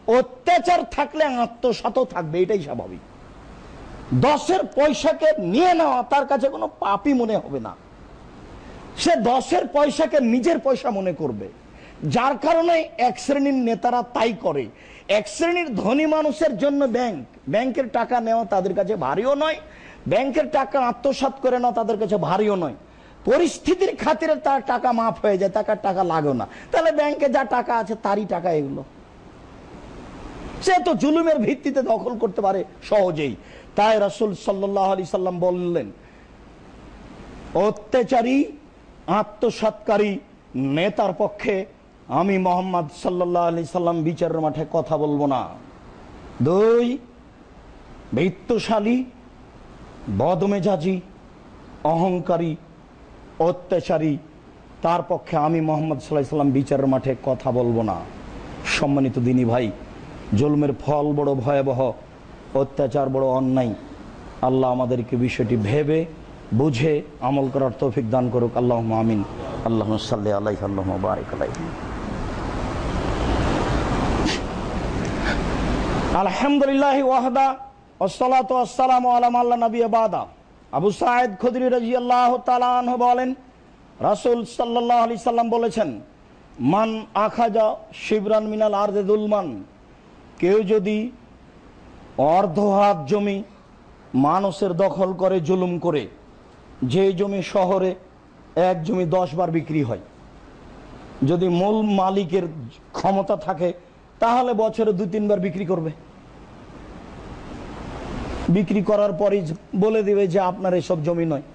অত্যাচার থাকলে আত্মসাতও থাকবে, এটাই স্বাভাবিক। দশের পয়সাকে নিয়ে নেওয়া তার কাছে কোনো পাপই মনে হবে না। সে দশের পয়সাকে নিজের পয়সা মনে করবে। যার কারণে এক শ্রেণির নেতারা তাই করে। এক শ্রেণির ধনী মানুষের জন্য ব্যাংক। ব্যাংকের টাকা নেওয়া তাদের কাছে ভারীও নয়, ব্যাংকের টাকা আত্মসাৎ করে নেওয়া তাদের কাছে ভারীও নয়। পরিস্থিতির খাতিরে তার টাকা মাফ হয়ে যায় তার টাকা লাগেও না। তাহলে ব্যাংকে যা টাকা আছে তারই টাকা এগুলো। সে তো জুলুমের ভিত্তিতে দখল করতে পারে সহজেই। তাই রাসুল সাল্লাহ আলি সাল্লাম বললেন, অত্যাচারী, আত্মসাৎকারী নেতার পক্ষে আমি মোহাম্মদ সাল্লাহ আলি সাল্লাম বিচারের মাঠে কথা বলব না। দুই, বৃত্তশালী, বদমেজাজি, অহংকারী, অত্যাচারী, তার পক্ষে আমি মোহাম্মদ সাল্লাহ সাল্লাম বিচারের মাঠে কথা বলব না। সম্মানিত দিনী ভাই, জুলমের ফল বড় ভয়াবহ, অত্যাচার বড় অন্যায়। আল্লাহ আমাদেরকে বিষয়টি ভেবে, বুঝে, আমল করার তৌফিক দান করুক। আল্লাহ আমিন। আল্লাহ সাল্লাহ আল্লাহ আল্লাহ বারিক আলহামদুলিল্লাহ ওয়াহদা ওসলাত আসসালাম আলাম আল্লাহ নবী বাদা। আবু সাইদ খুদরি রাজি আল্লাহ তালান বলেন, রাসুল সাল্লাহ আলি সাল্লাম বলেছেন, মান আখাজা শিবরান মিনাল আর্দেদুলমান কেউ যদি অর্ধ হাত জমি মানুষের দখল করে, জুলুম করে, যে জমি শহরে এক জমি দশ বার বিক্রি হয়, যদি মূল মালিকের ক্ষমতা থাকে তাহলে বছরে দু তিনবার বিক্রি করবে। বিক্রি করার পরই বলে দিবে যে আপনার এসব জমি নয়।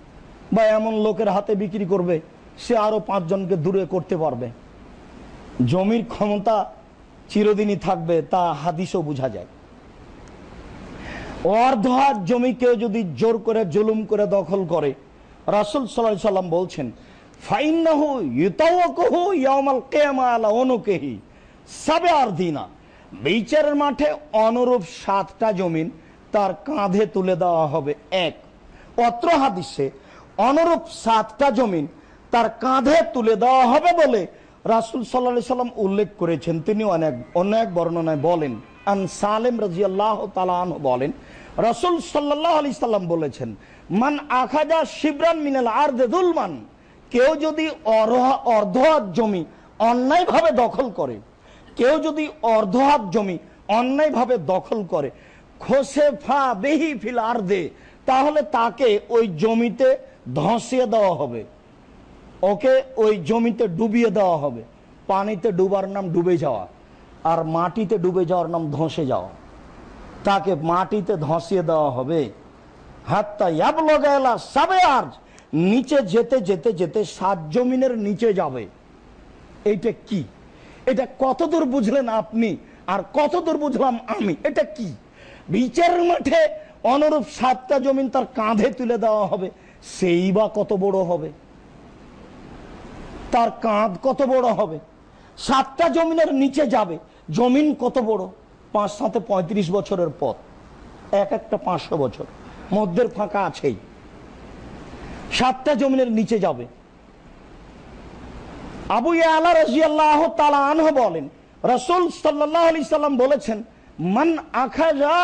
বা এমন লোকের হাতে বিক্রি করবে, সে আরও পাঁচজনকে দূরে করতে পারবে। জমির ক্ষমতা চিরদিনই থাকবে, তা হাদিসও বোঝা যায়। অর্ধ হাত জমি কেউ যদি জোর করে, জুলুম করে দখল করে, রাসুল সাল্লাম বলছেন, ফাইন্নাহু ইউতাওয়াকুহু ইয়াউমাল কিয়ামা আলা উনুকিহি। সাবে আর দিনা। বিচারের মাঠে অনুরূপ সাতটা জমিন তার কাঁধে তুলে দেওয়া হবে এক। অত্র হাদিসে অনুরূপ সাতটা জমিন তার কাঁধে তুলে দেওয়া হবে বলে রাসুল সাল্লাহ সাল্লাম উল্লেখ করেছেন। তিনি অনেক অনেক বর্ণনায় বলেন, আন সালেম রাজি আল্লাহ তালান বলেন, রসুল সাল্লাহ আলি সাল্লাম বলেছেন, মান আখাজা শিবরান মিনাল আর দেদুলমান কেউ যদি অর্ধ জমি অন্যায়ভাবে দখল করে কেউ যদি অর্ধ হাত জমি অন্যায়ভাবে দখল করে, খোসে ফা বেহি ফিল আর দে তাহলে তাকে ওই জমিতে ধসিয়ে দেওয়া হবে। ওকে ওই জমিতে ডুবিয়ে দেওয়া হবে। পানিতে ডুবার নাম ডুবে যাওয়া আর মাটিতে ডুবে যাওয়ার নাম ধসে যাওয়া। তাকে মাটিতে ধসিয়ে দেওয়া হবে। হাত্তা ইয়াবলগেলা সাবে আর নিচে যেতে যেতে যেতে সাত জমিনের নিচে যাবে। এইটা কি? এটা কতদূর বুঝলেন আপনি? আর কতদূর বুঝলাম আমি? এটা কি? বিচারের মাঠে অনুরূপ সাতটা জমিন তার কাঁধে তুলে দেওয়া হবে, সেই বা কত বড় হবে? তার কাঁধ কত বড় হবে? সাতটা জমিনের নিচে যাবে, জমিন কত বড়? পাঁচ সাথে পঁয়ত্রিশ বছরের পথ। এক একটা পাঁচশো বছর। মধ্যের ফাঁকা আছেই। সাতটা জমিনের নিচে যাবে। আবু আলা রাজিয়াল্লাহ তালা আনহ বলেন, রসুল সাল্লাহ আলি সাল্লাম বলেছেন, মান আখাজা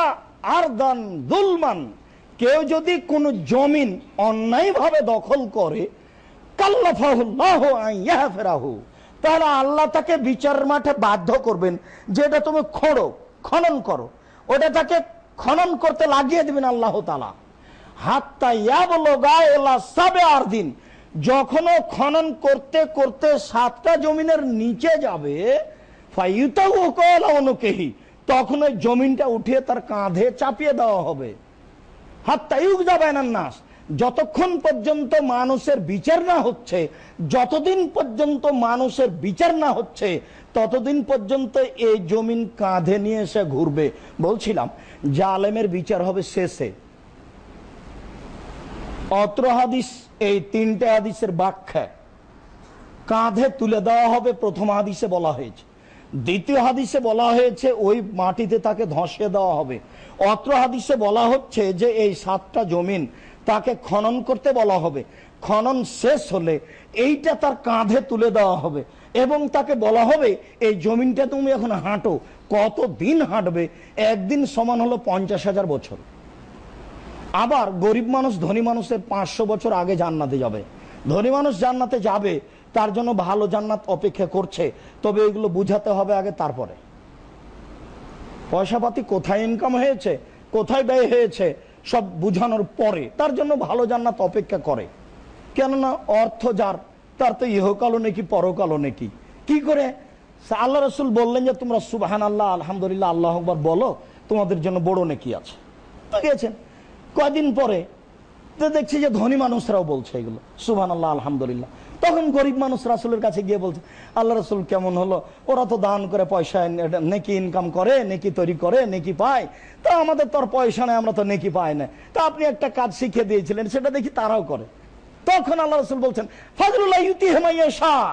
আর দান দুলমান, কেউ যদি কোনো জমিন অন্যায়ভাবে দখল করে ফেরাহু তাহলে আল্লাহ তাকে বিচার মাঠে বাধ্য করবেন যেটা তুমি খোঁড়ো, খনন করো। ওটা তাকে খনন করতে লাগিয়ে দিবেন আল্লাহ তালা হাত্তা ইয়াবলোগা এলা সাবে আর দিন যখন ও খনন করতে করতে সাতটা জমিনের নিচে যাবে অনুকেহি তখন ওই জমিনটা উঠিয়ে তার কাঁধে চাপিয়ে দেওয়া হবে। হাত্তা ইউক যাবে না নাস, যতক্ষণ পর্যন্ত মানুষের বিচার না হচ্ছে, যতদিন পর্যন্ত মানুষের বিচার না হচ্ছে, ততদিন পর্যন্ত এই জমিন কাঁধে নিয়ে এসে ঘুরবে। বলছিলাম, জালেমের বিচার হবে শেষে। অত্র হাদিস এই তিনটে হাদিসের ব্যাখ্যা। কাঁধে তুলে দেওয়া হবে প্রথম হাদিসে বলা হয়েছে। দ্বিতীয় হাদিসে বলা হয়েছে ওই মাটিতে তাকে ধসিয়ে দেওয়া হবে। অত্র হাদিসে বলা হচ্ছে যে এই সাতটা জমিন তাকে খনন করতে বলা হবে। খনন শেষ হলে এইটা তার কাঁধে তুলে দেওয়া হবে এবং তাকে বলা হবে, এই জমিনটা তুমি এখন হাঁটো। কত দিন হাঁটবে? একদিন সমান হলো পঞ্চাশ হাজার বছর। আবার গরিব মানুষ, ধনী মানুষের পাঁচশো বছর আগে জান্নাতে যাবে। ধনী মানুষ জান্নাতে যাবে, তার জন্য ভালো জান্নাত অপেক্ষা করছে। তবে এগুলো বুঝাতে হবে আগে তারপরে। পয়সাপাতি কোথায় ইনকাম হয়েছে, কোথায় ব্যয় হয়েছে, সব বুঝানোর পরে তার জন্য ভালো জান্নাত অপেক্ষা করে। কেননা অর্থ যার, তার তো ইহকালও নাকি, পরকালও নাকি। কি করে? আল্লাহ রসুল বললেন যে, তোমরা সুবাহান আল্লাহ আলহামদুলিল্লাহ, আল্লাহ আকবর বলো, তোমাদের জন্য বড় নেকি আছে। গিয়েছেন। কয়দিন পরে তো দেখছি যে ধনী মানুষরাও বলছে এগুলো। সুবান আল্লাহ আলহামদুলিল্লাহ। তখন গরিব মানুষ রাসুলের কাছে গিয়ে বলছে, আল্লাহ রসুল কেমন হলো? ওরা তো দান করে পয়সা নেকি ইনকাম করে, নেকি তৈরি করে, নেকি পায়। তা আমাদের তো আর পয়সা নেই, আমরা তো নেকি পাই না। তা আপনি একটা কাজ শিখিয়ে দিয়েছিলেন, সেটা দেখি তারাও করে। তখন আল্লাহ রসুল বলছেন ফজরুল্লাহ ইউতি হেমাইয়া শাহ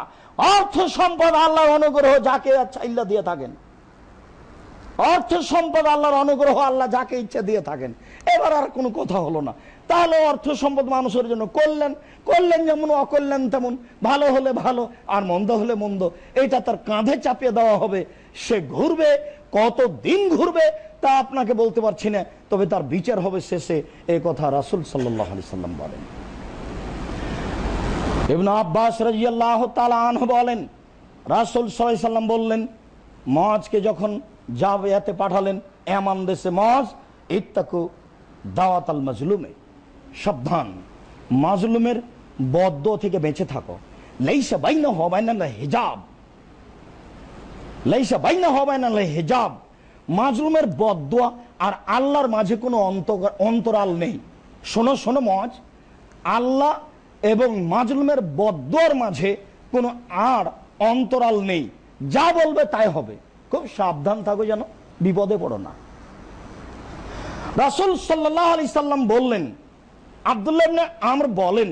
অর্থ সম্পদ আল্লাহ অনুগ্রহ যাকে চাইল্লা দিয়ে থাকেন। অর্থ সম্পদ আল্লাহর অনুগ্রহ, আল্লাহ যাকে ইচ্ছা দিয়ে থাকেন। এবার আর কোনো কথা হলো না। তাহলে অর্থ সম্পদ মানুষের জন্য করলেন। করলেন যেমন অকল্যাণ তেমন। ভালো হলে ভালো, আর মন্দ হলে মন্দ। এটা তার কাঁধে চাপিয়ে দেওয়া হবে। সে ঘুরবে কত দিন ঘুরবে, তা আপনাকে বলতে পারছি না। তবে তার বিচার হবে শেষে। এই কথা রাসুল সাল্লাম বলেন। ইবন আব্বাস রাজিয়াল্লাহ তালাহ বলেন, রাসুল সাল্লাম বললেন মাছকে যখন জাবিয়াতে পাঠালেন, এমন দেশে মজ, ইত্তাকু দাওয়াত আল মাজলুমে। সাবধান, মাজলুমের বদ্ধ থেকে বেঁচে থাকো। হিজাব। হিজাব। মাজলুমের আর আল্লাহর মাঝে কোনো অন্তরাল নেই। শোনো শোনো মজ, আল্লাহ এবং মাজলুমের বদোয়ার মাঝে কোনো আর অন্তরাল নেই। যা বলবে তাই হবে। খুব সাবধান থাকো যেন, বিপদে পড়ো না। রাসুল সাল্লাহ আলি সাল্লাম বললেন, আবদুল্লাহ আমর বলেন,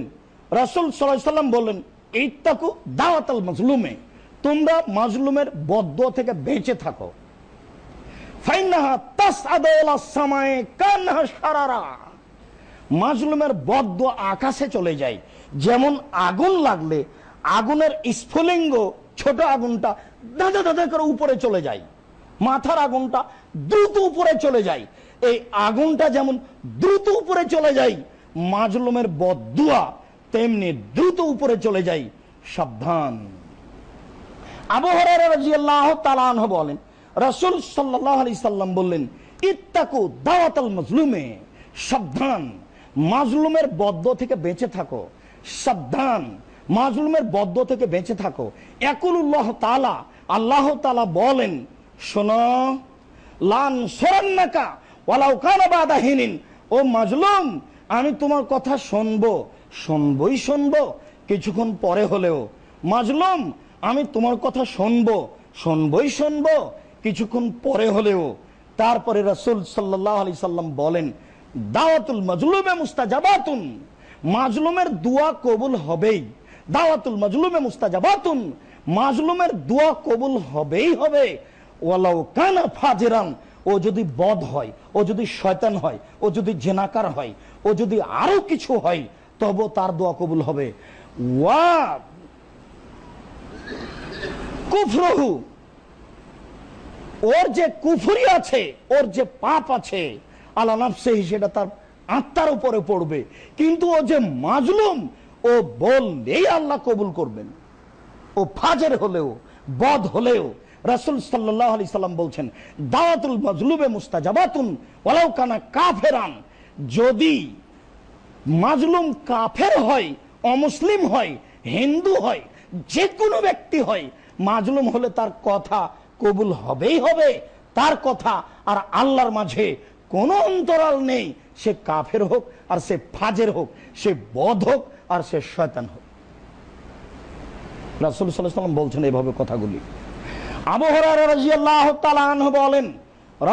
রাসুল সাল্লাম বললেন এইটাকু দাওয়াতাল মাজলুমে, তোমরা মাজলুমের বদ্ধ থেকে বেঁচে থাকো। মাজলুমের বদ্ধ আকাশে চলে যায়। যেমন আগুন লাগলে, আগুনের স্ফুলিঙ্গ, ছোট আগুনটা দাদা দাদা করে উপরে চলে যায় মাথার আগুনটা দ্রুত উপরে চলে যায় এই আগুনটা যেমন দ্রুত উপরে চলে যায় মাজলুমের বদুয়া তেমনি দ্রুত উপরে চলে যায় সাবধান। সাবধান। মাজলুমের বদ্ধ থেকে বেঁচে থাকো। সাবধান। মাজলুমের বদ্ধ থেকে বেঁচে থাকো। একুল্লাহ তালা আল্লাহ তালা বলেন, শোন, লান সরান্নাকা ওয়ালাউ কানা বাদাহীনিন ও মাজলুম, আমি তোমার কথা শুনব, শুনবই শুনব, কিছুক্ষণ পরে হলেও। মাজলুম, আমি তোমার কথা শুনব, শুনবই শুনব, কিছুক্ষণ পরে হলেও। তারপরে রসুল সাল্লাহ আলি সাল্লাম বলেন, দাওয়াতুল মাজলুমে মুস্তাজাবাতুন। মাজলুমের দুয়া কবুল হবেই। দাওয়াতুল মাজলুমে মুস্তাজাবাতুন। মাজলুমের দোয়া কবুল হবেই হবে। ওয়ালাউ কানা ফাজেরান, ও যদি বধ হয়, ও যদি শয়তান হয়, ও যদি জেনাকার হয়, ও যদি আরও কিছু হয় তবে তার দোয়া কবুল হবে। ওয়া কুফরহু, ওর যে কুফরি আছে, ওর যে পাপ আছে আল্লাহ সেটা তার আত্মার উপরে পড়বে। কিন্তু ও যে মাজলুম ও বললেই আল্লাহ কবুল করবেন। ও ফাজের হলেও, বধ হলেও, রাসুল সাল্লাম বলছেন, দাওয়াতুল মজলুবে মুস্তাজাবাতুন কাফেরান। যদি মাজলুম কাফের হয়, অমুসলিম হয়, হিন্দু হয় যে কোনো ব্যক্তি হয়, মাজলুম হলে তার কথা কবুল হবেই হবে, তার কথা আর আল্লাহর মাঝে কোনো অন্তরাল নেই। সে কাফের হোক আর সে ফাজের হোক, সে বধ হোক আর সে শয়তান হোক। রাসুল সাল্লাম বলছেন এইভাবে কথাগুলি। তালাহ বলেন,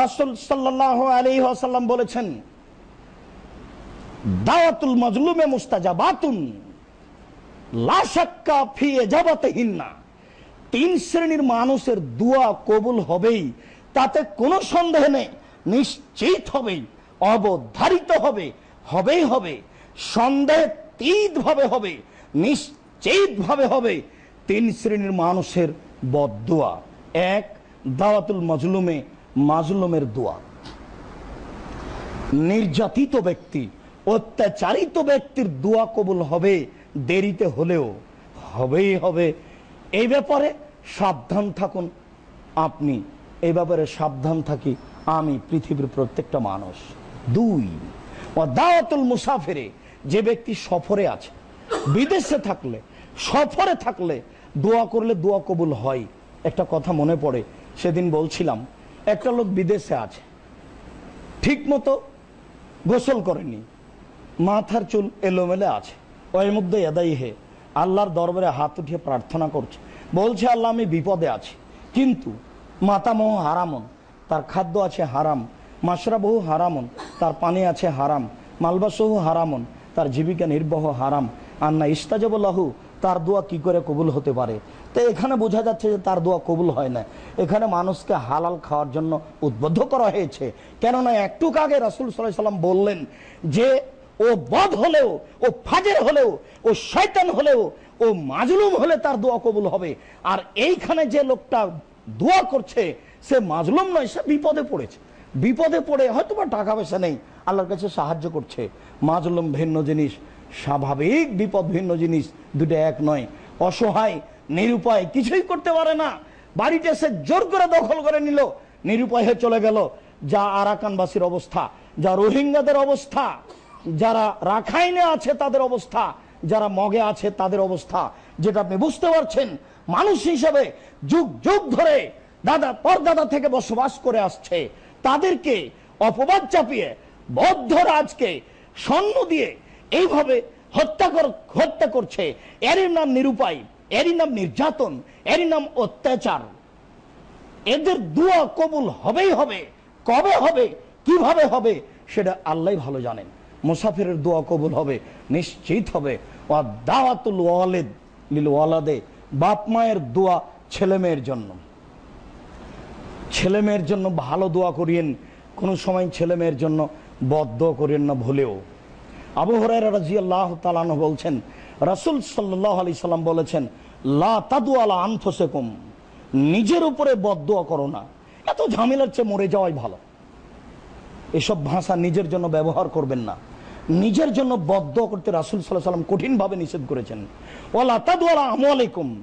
রাসুল সাল্লাহ আলী আসাল্লাম বলেছেন, দাওয়াতুল মজলুমে মুস্তাজাবাতুন লাশাক্কা ফিয়ে যাবাতে হিন্না তিন শ্রেণির মানুষের দোয়া কবুল হবেই, তাতে কোনো সন্দেহ নেই, নিশ্চিত হবেই, অবধারিত হবে, হবেই হবে। সন্দেহ তীত ভাবে হবে নিশ্চিত ভাবে হবে তিন শ্রেণির মানুষের বদোয়া এক, দাওয়াতুল মজলুমে মাজলুমের দোয়া। নির্যাতিত ব্যক্তি, অত্যাচারিত ব্যক্তির দোয়া কবুল হবে দেরিতে হলেও, হবেই হবে। এই ব্যাপারে সাবধান থাকুন আপনি, এই ব্যাপারে সাবধান থাকি আমি, পৃথিবীর প্রত্যেকটা মানুষ। দুই, ও দাওয়াতুল মুসাফিরে যে ব্যক্তি সফরে আছে, বিদেশে থাকলে, সফরে থাকলে দোয়া করলে দোয়া কবুল হয়। একটা কথা মনে পড়ে, সেদিন বলছিলাম, একটা লোক বিদেশে আছে ঠিক মতো গোসল করেনি, মাথার চুল এলোমেলে আছে, ওই মধ্যে এদাই হে, আল্লাহর দরবারে হাত উঠিয়ে প্রার্থনা করছে। বলছে, আল্লাহ, আমি বিপদে আছি, কিন্তু মাতামহ হারামন, তার খাদ্য আছে হারাম মাসরাবহু হারামন, তার পানি আছে হারাম, মালবাসহু হারামন তার জীবিকা নির্বাহ হারাম। আর না ইস্তাজবুল্লাহু, তার দোয়া কি করে কবুল হতে পারে? তো এখানে বোঝা যাচ্ছে যে তার দোয়া কবুল হয় না। এখানে মানুষকে হালাল খাওয়ার জন্য উদ্বুদ্ধ করা হয়েছে। কেননা একটু আগে রাসুল সাল্লাহ সাল্লাম বললেন যে, ও বধ হলেও, ও ফাজের হলেও, ও শয়তান হলেও, ও মাজলুম হলে তার দোয়া কবুল হবে। আর এইখানে যে লোকটা দোয়া করছে, সে মাজলুম নয়, সে বিপদে পড়েছে। বিপদে পড়ে হয়তো বা টাকা পয়সা নেই, আল্লাহর কাছে সাহায্য করছে। মাজলুম ভিন্ন জিনিস, স্বাভাবিক বিপদ ভিন্ন জিনিস দুটো এক নয়। অসহায়, নিরুপায় কিছুই করতে পারে না। বাড়িতে সে জোর করে দখল করে নিল, নিরুপায় হয়ে চলে গেল। যা আরাকানবাসীর অবস্থা, যা রোহিঙ্গাদের অবস্থা, যারা রাখাইনে আছে তাদের অবস্থা, যারা মগে আছে তাদের অবস্থা। যেটা আপনি বুঝতে পারছেন, মানুষ হিসেবে যুগ যুগ ধরে দাদা, পরদাদা থেকে বসবাস করে আসছে। তাদেরকে অপবাদ চাপিয়ে বদ্ধ রাজকে স্বর্ণ দিয়ে এইভাবে হত্যা হত্যা করছে। এরই নাম নিরুপায়, এরই নাম নির্যাতন, এরই নাম অত্যাচার। এদের দুয়া কবুল হবেই হবে। কবে হবে? কীভাবে হবে? সেটা আল্লাহ ভালো জানেন। মুসাফিরের দোয়া কবুল হবে, নিশ্চিত হবে। দাওয়াতুল ওয়ালেদ লিল ওয়ালাদে, বাপ মায়ের দোয়া ছেলে মেয়ের জন্য। ছেলে মেয়ের জন্য ভালো দোয়া করিয়েন, কোনো সময় ছেলে মেয়ের জন্য বদ্ধ করিয়েন না ভুলেও। আবু হরাই রাজি আল্লাহ তালান বলছেন, রাসুল সাল্লাহ আলি সাল্লাম বলেছেন, লা তাদু আলা আনফোসেকুম, নিজের উপরে বদোয়া করো না। এত ঝামেলার চেয়ে মরে যাওয়াই ভালো। এসব ভাষা নিজের জন্য ব্যবহার করবেন না। নিজের জন্য বদ্ধ করতে রাসুল সাল্লাহ সাল্লাম কঠিনভাবে নিষেধ করেছেন। ওলা তাদুয়ালা আমলাইকুম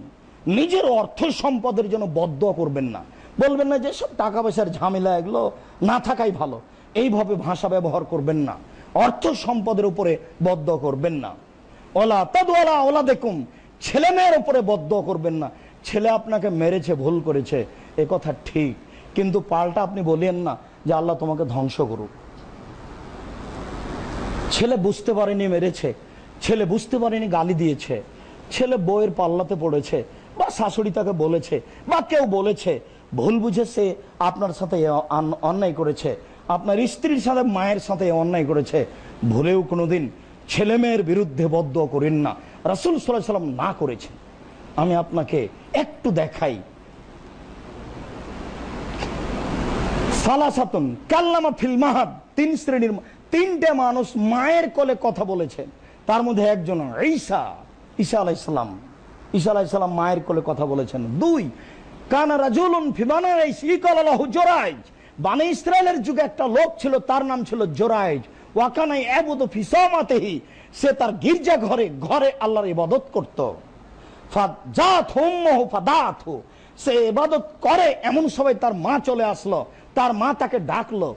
নিজের অর্থ সম্পদের জন্য বদ্ধ করবেন না। বলবেন না যে সব টাকা পয়সার ঝামেলা এগুলো না থাকাই ভালো। এইভাবে ভাষা ব্যবহার করবেন না। অর্থ সম্পদের উপরে বদ্ধ করবেন না। ওলা তাদুয়ালা ওলা দেখুম ছেলে মেয়ের উপরে বদ্ধ করবেন না। ছেলে আপনাকে মেরেছে, ভুল করেছে, এ কথা ঠিক। কিন্তু পাল্টা আপনি বলেন না যে আল্লাহ তোমাকে ধ্বংস করুক। ছেলে বুঝতে পারেনি মেরেছে। ছেলে বুঝতে পারেনি গালি দিয়েছে। ছেলে বইয়ের পাল্লাতে পড়েছে বা শাশুড়ি তাকে বলেছে বা কেউ বলেছে। ভুল বুঝে সে আপনার সাথে অন্যায় করেছে, আপনার স্ত্রীর সাথে মায়ের সাথে অন্যায় করেছে, ভুলেও কোনোদিন ছেলে মেয়ের বিরুদ্ধে বদ্ধ করেন না। রাসুল সাল্লাহ সাল্লাম না করেছেন। আমি আপনাকে একটু দেখাই। সালাসাতুন কাল্লামা ফিল মাহাদ, তিন শ্রেণির তিনটে মানুষ মায়ের কলে কথা বলেছেন। তার মধ্যে একজন ঈসা ঈসা আলাইসালাম ঈসা আলাইসালাম মায়ের কোলে কথা বলেছেন। দুই কানা রাজুলুন জোরাইজ। ইসরায়েলের যুগে একটা লোক ছিল, তার নাম ছিল জোরাইজ। ওয়াকানাই ফিসামাতেহি সে তার গির্জা ঘরে ঘরে আল্লাহর ইবাদত করত। সে এবাদত করে, এমন সবাই তার মা চলে আসলো। তার মা তাকে ডাকলো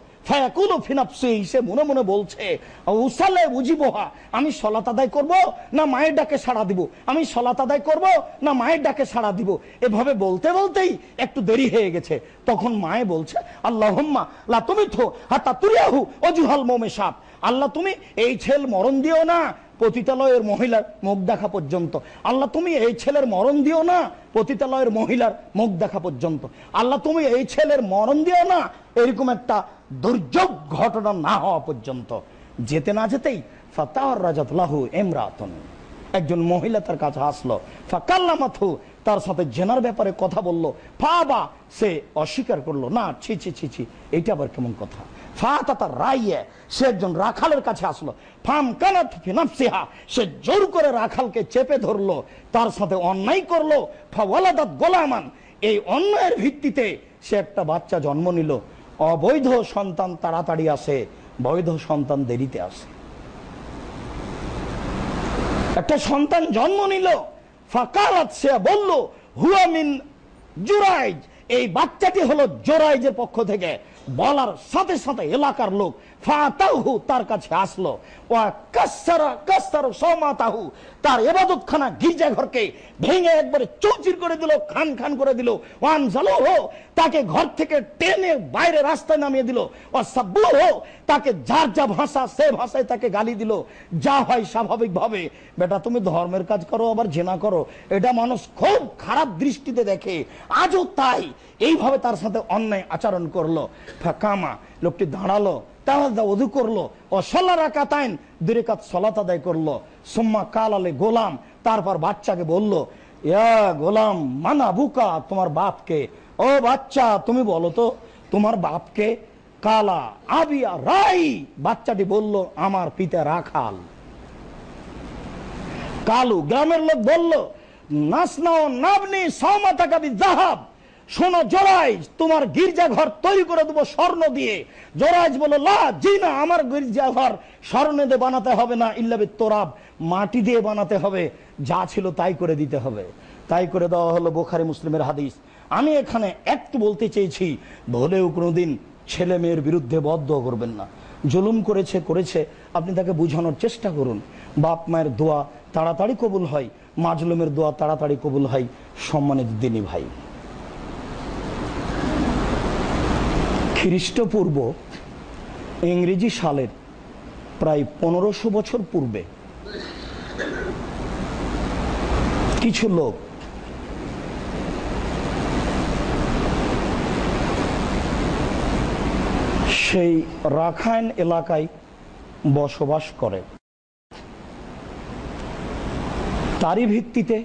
মনে মনে বলছে আমি সলাত আদায় করব না মায়ের ডাকে সাড়া দিব? আমি সলাত আদায় করব না মায়ের ডাকে সাড়া দিব? এভাবে বলতে বলতেই একটু দেরি হয়ে গেছে। তখন মায়ে বলছে, আল্লাহম্মা, লা তুমি থো হাতা তুরিয়াহু অজুহাল মোমে সাপ আল্লাহ, তুমি এই ছেল মরণ দিও না পতিতালয়ের মহিলার মুখ দেখা পর্যন্ত। আল্লাহ, তুমি এই ছেলের মরণ দিও না, পতিতালয়ের মহিলার মুখ দেখা পর্যন্ত। আল্লাহ, তুমি এই ছেলের মরণ দিও না, এরকম একটা দুর্যোগ ঘটনা না হওয়া পর্যন্ত। যেতে না যেতেই রাজাতুল্লাহু এমরাতন একজন মহিলা তার কাছে আসলো ফাকাল্লামাথু তার সাথে জেনার ব্যাপারে কথা বলল। ফাবা, সে অস্বীকার করল, না, ছি ছি ছি ছি, এইটা আবার কেমন কথা? রাইয়ে সে একজন রাখালের কাছে আসলো। ফাম কানাত সে জোর করে রাখালকে চেপে ধরলো, তার সাথে অন্যায় করল। গোলামান, এই অন্যায়ের ভিত্তিতে সে একটা বাচ্চা জন্ম নিল। অবৈধ সন্তান তাড়াতাড়ি আসে, বৈধ সন্তান দেরিতে আসে। একটা সন্তান জন্ম নিল, ফাকারাত সে বলল হুয়ামিন জুরাইজ এই বাচ্চাটি হলো জোরাইজের পক্ষ থেকে। বলার সাথে সাথে এলাকার লোক ফাতাহু তার কাছে আসলো। ওয়া কাসারা কাসার সমাতাহু তার এবাদতখানা গির্জাঘরকে ভেঙে একবারে চৌচির করে দিল, খান খান করে দিল। ওয়ান জালো হো তাকে ঘর থেকে টেনে বাইরে রাস্তায় নামিয়ে দিল। ও সাব্বু হো তাকে যার যা ভাষা, সে ভাষায় তাকে গালি দিল। যা হয় স্বাভাবিক ভাবে বেটা, তুমি ধর্মের কাজ করো, আবার জেনা করো। এটা মানুষ খুব খারাপ দৃষ্টিতে দেখে। আজও তাই। এইভাবে তার সাথে অন্যায় আচরণ করল। ফাঁকামা, লোকটি দাঁড়াল। তাহলে অধু করল, ও সল্লা রাকাতাইন দুই কাত সলাত আদায় করল। সুম্মা কাল আলে গোলাম, তারপর বাচ্চাকে বলল, ইয়া গোলাম, মানা বুকা তোমার বাপকে? ও বাচ্চা, তুমি বলো তো, তোমার বাপকে? কালা, আবিয়া রাই, বাচ্চাটি বলল, আমার পিতা রাখাল। কালু, গ্রামের লোক বলল, নাসনাও নাবনি সমাতা কাবি জাহাব শোনো জরাইজ তোমার গির্জা ঘর তৈরি করে দেবো স্বর্ণ দিয়ে। জরাইজ বলো, লা, জি না, আমার গির্জা ঘর স্বর্ণ দিয়ে বানাতে হবে না ইল্লাবি তোরাব, মাটি দিয়ে বানাতে হবে, যা ছিল তাই করে দিতে হবে। তাই করে দেওয়া হলো বোখারি মুসলিমের হাদিস। আমি এখানে একটু বলতে চেয়েছি, ভুলেও কোনোদিন ছেলে মেয়ের বিরুদ্ধে বদ্ধ করবেন না। জুলুম করেছে করেছে, আপনি তাকে বুঝানোর চেষ্টা করুন। বাপ মায়ের দোয়া তাড়াতাড়ি কবুল হয়, মাজলুমের দোয়া তাড়াতাড়ি কবুল হয়, সম্মানিত দিনী ভাই। খ্রিস্টপূর্ব ইংরেজি সালের প্রায় পনেরোশো বছর পূর্বে কিছু লোক সেই রাখাইন এলাকায় বসবাস করে। তারই ভিত্তিতে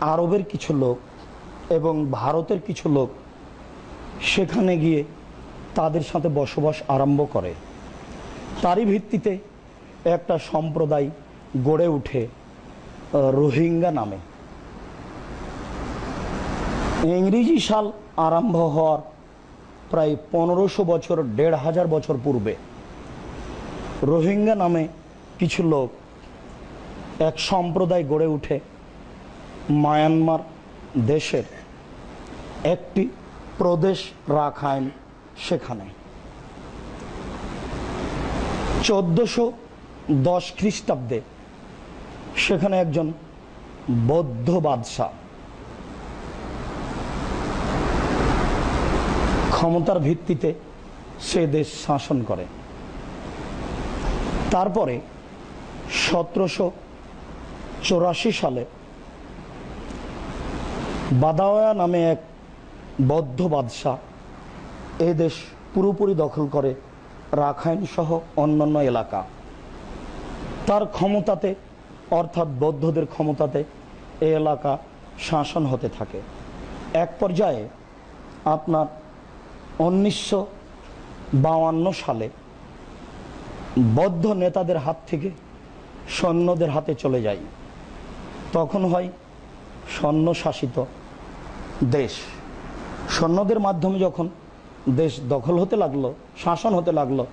আরবের কিছু লোক এবং ভারতের কিছু লোক সেখানে গিয়ে তাদের সাথে বসবাস আরম্ভ করে। তারই ভিত্তিতে একটা সম্প্রদায় গড়ে উঠে রোহিঙ্গা নামে। ইংরেজি সাল আরম্ভ হওয়ার প্রায় পনেরোশো বছর, দেড় হাজার বছর পূর্বে রোহিঙ্গা নামে কিছু লোক এক সম্প্রদায় গড়ে উঠে মায়ানমার দেশের একটি প্রদেশ রাখাইন। সেখানে। চোদ্দশো দশ খ্রিস্টাব্দে সেখানে একজন বৌদ্ধ বাদশাহ ক্ষমতার ভিত্তিতে সে দেশ শাসন করে। তারপরে সতেরোশো চৌরাশি সালে বাদাওয়া নামে এক বৌদ্ধ বাদশাহ এ দেশ পুরোপুরি দখল করে রাখাইন সহ অন্যান্য এলাকা। তার ক্ষমতাতে, অর্থাৎ বৌদ্ধদের ক্ষমতাতে, এ এলাকা শাসন হতে থাকে। এক পর্যায়ে আপনার উনিশশো সালে বৌদ্ধ নেতাদের হাত থেকে সৈন্যদের হাতে চলে যায়। তখন হয় সৈন্য শাসিত দেশ। সৈন্যদের মাধ্যমে যখন দেশ দখল হতে লাগল, শাসন হতে লাগল,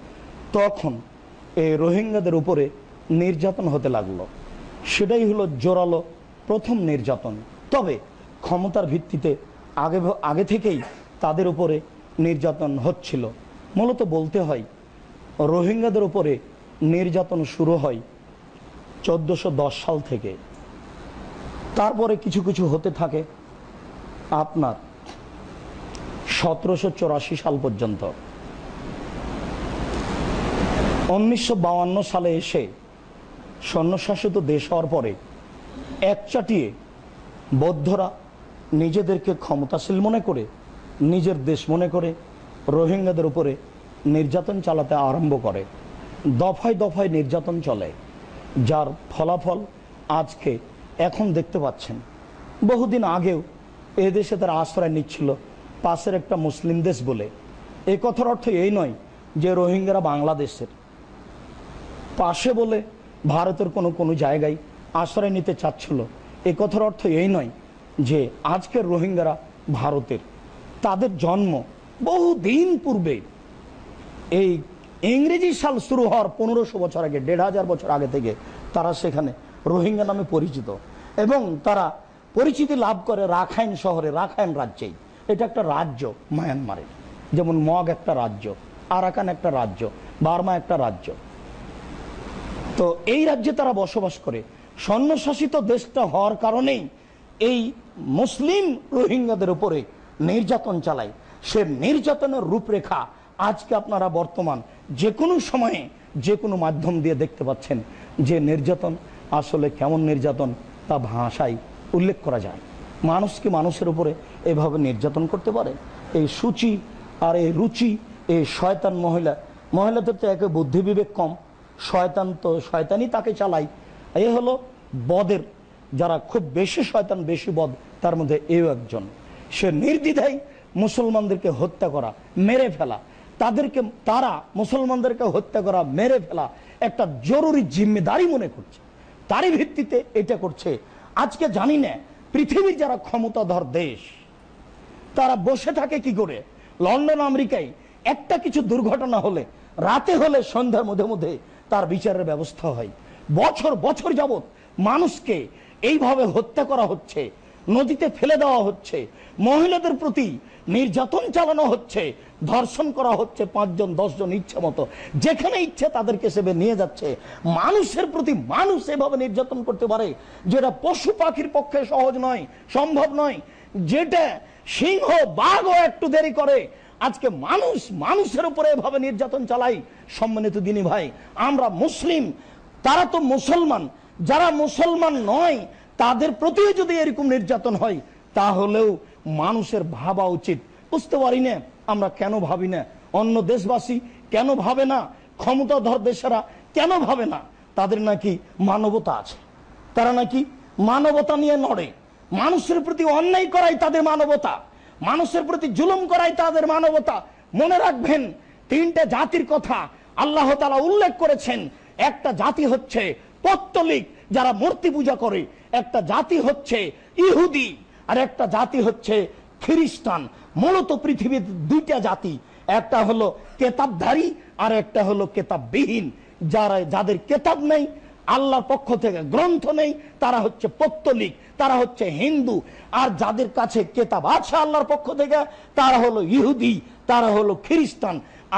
তখন এই রোহিঙ্গাদের উপরে নির্যাতন হতে লাগল। সেটাই হলো জোরালো প্রথম নির্যাতন। তবে ক্ষমতার ভিত্তিতে আগে আগে থেকেই তাদের উপরে নির্যাতন হচ্ছিল। মূলত বলতে হয়, রোহিঙ্গাদের উপরে নির্যাতন শুরু হয় চোদ্দোশো সাল থেকে। তারপরে কিছু কিছু হতে থাকে। আপনার সতেরোশো সাল পর্যন্ত। উনিশশো সালে এসে স্বর্ণশাসিত দেশ হওয়ার পরে একচাটিয়ে বৌদ্ধরা নিজেদেরকে ক্ষমতাশীল মনে করে, নিজের দেশ মনে করে, রোহিঙ্গাদের উপরে নির্যাতন চালাতে আরম্ভ করে। দফায় দফায় নির্যাতন চলে, যার ফলাফল আজকে এখন দেখতে পাচ্ছেন। বহুদিন আগেও এদেশে তারা আশ্রয় নিচ্ছিল পাশের একটা মুসলিম দেশ বলে। এই কথার অর্থ এই নয় যে রোহিঙ্গারা বাংলাদেশের। পাশে বলে ভারতের কোনো কোনো জায়গায় আশ্রয় নিতে চাচ্ছিল। এ কথার অর্থ এই নয় যে আজকের রোহিঙ্গারা ভারতের। তাদের জন্ম বহুদিন পূর্বে। এই ইংরেজি সাল শুরু হওয়ার পনেরোশো বছর আগে, দেড় হাজার বছর আগে থেকে তারা সেখানে রোহিঙ্গা নামে পরিচিত। এবং তারা পরিচিতি লাভ করে রাখাইন শহরে, রাখাইন রাজ্যেই। এটা একটা রাজ্য মায়ানমারের যেমন মগ একটা রাজ্য, আরাকান একটা রাজ্য, বার্মা একটা রাজ্য। তো এই রাজ্যে তারা বসবাস করে। স্বর্ণশাসিত দেশটা হওয়ার কারণেই এই মুসলিম রোহিঙ্গাদের উপরে নির্যাতন চালায়। সে নির্যাতনের রূপরেখা আজকে আপনারা বর্তমান যে কোনো সময়ে যে কোনো মাধ্যম দিয়ে দেখতে পাচ্ছেন যে নির্যাতন আসলে কেমন নির্যাতন তা ভাষায় উল্লেখ করা যায়। মানুষকে মানুষের উপরে এভাবে নির্যাতন করতে পারে? এই সূচি আর এই রুচি, এই শয়তান মহিলা, মহিলাদের তো একে বুদ্ধি বিবেক কম। শয়তান তো, শয়তানই তাকে চালায়। এই হলো বদের, যারা খুব বেশি শয়তান, বেশি বদ, তার মধ্যে এও একজন। সে নির্দ্বিধায় মুসলমানদেরকে হত্যা করা, মেরে ফেলা। তাদেরকে, তারা মুসলমানদেরকে হত্যা করা, মেরে ফেলা একটা জরুরি জিম্মেদারি মনে করছে। তারই ভিত্তিতে এটা করছে। আজকে জানি না, পৃথিবীর যারা ক্ষমতাধর দেশ তারা বসে থাকে কি করে? লন্ডন, আমেরিকায় একটা কিছু দুর্ঘটনা হলে, রাতে হলে, সন্ধ্যার মধ্যে মধ্যে তার বিচারের ব্যবস্থা হয়। বছর বছর যাবত মানুষকে এইভাবে হত্যা করা হচ্ছে, নদীতে ফেলে দেওয়া হচ্ছে, মহিলাদের প্রতি নির্যাতন চালানো হচ্ছে, ধর্ষণ করা হচ্ছে পাঁচজন, দশজন ইচ্ছে মতো। যেখানে ইচ্ছে তাদেরকে সেবে নিয়ে যাচ্ছে। মানুষের প্রতি মানুষ এভাবে নির্যাতন করতে পারে, যেটা পশু পাখির পক্ষে সহজ নয়, সম্ভব নয়। যেটা সিংহ বাঘও একটু দেরি করে। আজকে মানুষ মানুষের উপরে এভাবে নির্যাতন চালাই। সম্মানিত দিনী ভাই, আমরা মুসলিম, তারা তো মুসলমান। যারা মুসলমান নয়, তাদের প্রতিও যদি এরকম নির্যাতন হয়, তাহলেও মানুষের ভাবা উচিত। বুঝতে পারি না আমরা কেন ভাবি না? অন্য দেশবাসী কেন ভাবে না? ক্ষমতাধর দেশেরা কেন ভাবে না? তাদের নাকি মানবতা আছে। তারা নাকি মানবতা নিয়ে নড়ে। মানুষের প্রতি অন্যায় করাই তাদের মানবতা। মানুষের প্রতি জুলুম করাই তাদের মানবতা। মনে রাখবেন, তিনটা জাতির কথা আল্লাহ তালা উল্লেখ করেছেন। একটা জাতি হচ্ছে পত্তলিক, যারা মূর্তি পূজা করে। একটা জাতি হচ্ছে ইহুদি, আর একটা জাতি হচ্ছে খ্রিস্টান। মূলত পৃথিবীর দুইটা জাতি। একটা হলো কেতাবধারী, আর একটা হলো কেতাববিহীন। যারা যাদের কেতাব নেই আল্লাহর পক্ষ থেকে গ্রন্থ নেই, তারা হচ্ছে পত্তলিক, তারা হচ্ছে হিন্দু। আর যাদের কাছে কেতাব আছে আল্লাহর পক্ষ থেকে, তারা হলো ইহুদি, তারা হলো খ্রিস্টান।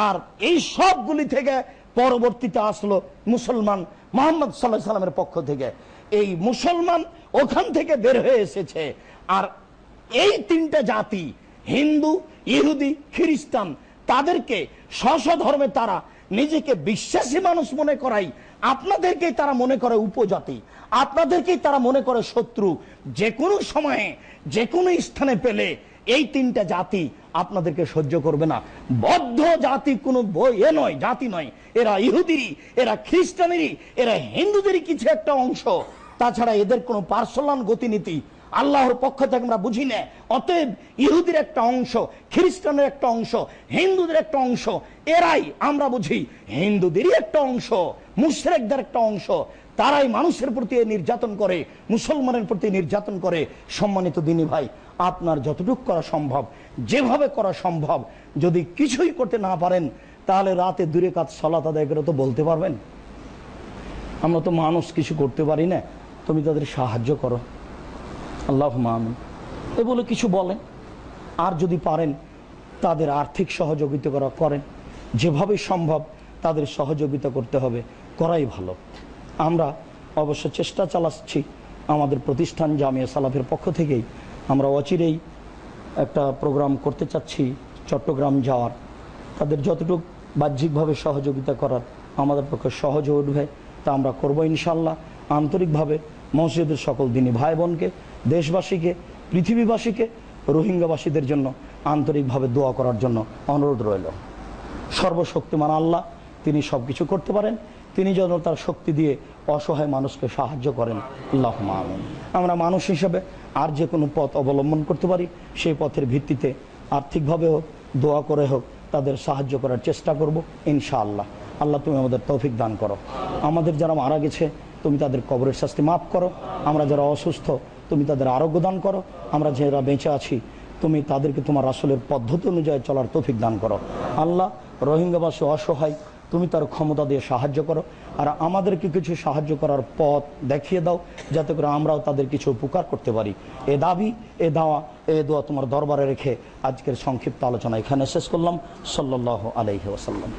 আর এই সবগুলি থেকে পরবর্তীতে আসলো মুসলমান মোহাম্মদ সাল্লাহ সাল্লামের পক্ষ থেকে। এই মুসলমান ওখান থেকে বের হয়ে এসেছে। আর এই তিনটা জাতি, হিন্দু, ইহুদি, খ্রিস্টান, তাদেরকে স্ব ধর্মে তারা নিজেকে বিশ্বাসী মানুষ মনে করাই আপনাদেরকেই তারা মনে করে উপজাতি, আপনাদেরকেই তারা মনে করে শত্রু। যে কোনো সময়ে, যে কোনো স্থানে পেলে এই তিনটা জাতি আপনাদেরকে সহ্য করবে না। বদ্ধ জাতি কোনো বই, এ নয়, জাতি নয়। এরা ইহুদিরই, এরা খ্রিস্টানেরই, এরা হিন্দুদেরই কিছু একটা অংশ। তাছাড়া এদের কোনো পার্সোনাল গতিনীতি আল্লাহর পক্ষ থেকে আমরা বুঝি না। অতএব ইহুদির একটা অংশ খ্রিস্টানের একটা অংশ, হিন্দুদের একটা অংশ, এরাই আমরা বুঝি হিন্দুদেরই একটা অংশ, মুশরেকদের একটা অংশ। তারাই মানুষের প্রতি নির্যাতন করে, মুসলমানের প্রতি নির্যাতন করে। সম্মানিত দিনী ভাই, আপনার যতটুকু করা সম্ভব, যেভাবে করা সম্ভব, যদি কিছুই করতে না পারেন, তাহলে রাতে দূরে কাজ সলাত আদায় করে তো বলতে পারবেন। আমরা তো মানুষ কিছু করতে পারি না। তুমি তাদের সাহায্য করো। আল্লাহ মামিন এ বলে কিছু বলেন, আর যদি পারেন, তাদের আর্থিক সহযোগিতা করা করেন। যেভাবে সম্ভব, তাদের সহযোগিতা করতে হবে। করাই ভালো। আমরা অবশ্য চেষ্টা চালাচ্ছি আমাদের প্রতিষ্ঠান জামিয়া সালাফের পক্ষ থেকেই। আমরা অচিরেই একটা প্রোগ্রাম করতে চাচ্ছি চট্টগ্রাম যাওয়ার। তাদের যতটুকু বাহ্যিকভাবে সহযোগিতা করার আমাদের পক্ষে সহজ উঠবে। তা আমরা করব ইনশাল্লাহ আন্তরিকভাবে মসজিদের সকল দিনী ভাই বোনকে দেশবাসীকে, পৃথিবীবাসীকে, রোহিঙ্গাবাসীদের জন্য আন্তরিকভাবে দোয়া করার জন্য অনুরোধ রইল। সর্বশক্তিমান আল্লাহ, তিনি সব কিছু করতে পারেন। তিনি যেন তার শক্তি দিয়ে অসহায় মানুষকে সাহায্য করেন। আল্লাহ আমরা মানুষ হিসেবে আর যে কোনো পথ অবলম্বন করতে পারি, সেই পথের ভিত্তিতে আর্থিকভাবে হোক দোয়া করে হোক, তাদের সাহায্য করার চেষ্টা করব, ইনশাআল্লাহ। আল্লাহ তুমি আমাদের তৌফিক দান করো। আমাদের যারা মারা গেছে, তুমি তাদের কবরের শাস্তি মাফ করো। আমরা যারা অসুস্থ তুমি তাদের আরোগ্য দান করো। আমরা যারা বেঁচে আছি, তুমি তাদেরকে তোমার আসলের পদ্ধতি অনুযায়ী চলার তৌফিক দান করো। আল্লাহ রোহিঙ্গাবাসী অসহায়, তুমি তার ক্ষমতা দিয়ে সাহায্য করো। আর আমাদেরকে কিছু সাহায্য করার পথ দেখিয়ে দাও, যাতে করে আমরাও তাদের কিছু উপকার করতে পারি। এ দাবি, এ দাওয়া, এ দোয়া তোমার দরবারে রেখে আজকের সংক্ষিপ্ত আলোচনা এখানে শেষ করলাম। সাল্লাহ আলহি ওসাল্লাম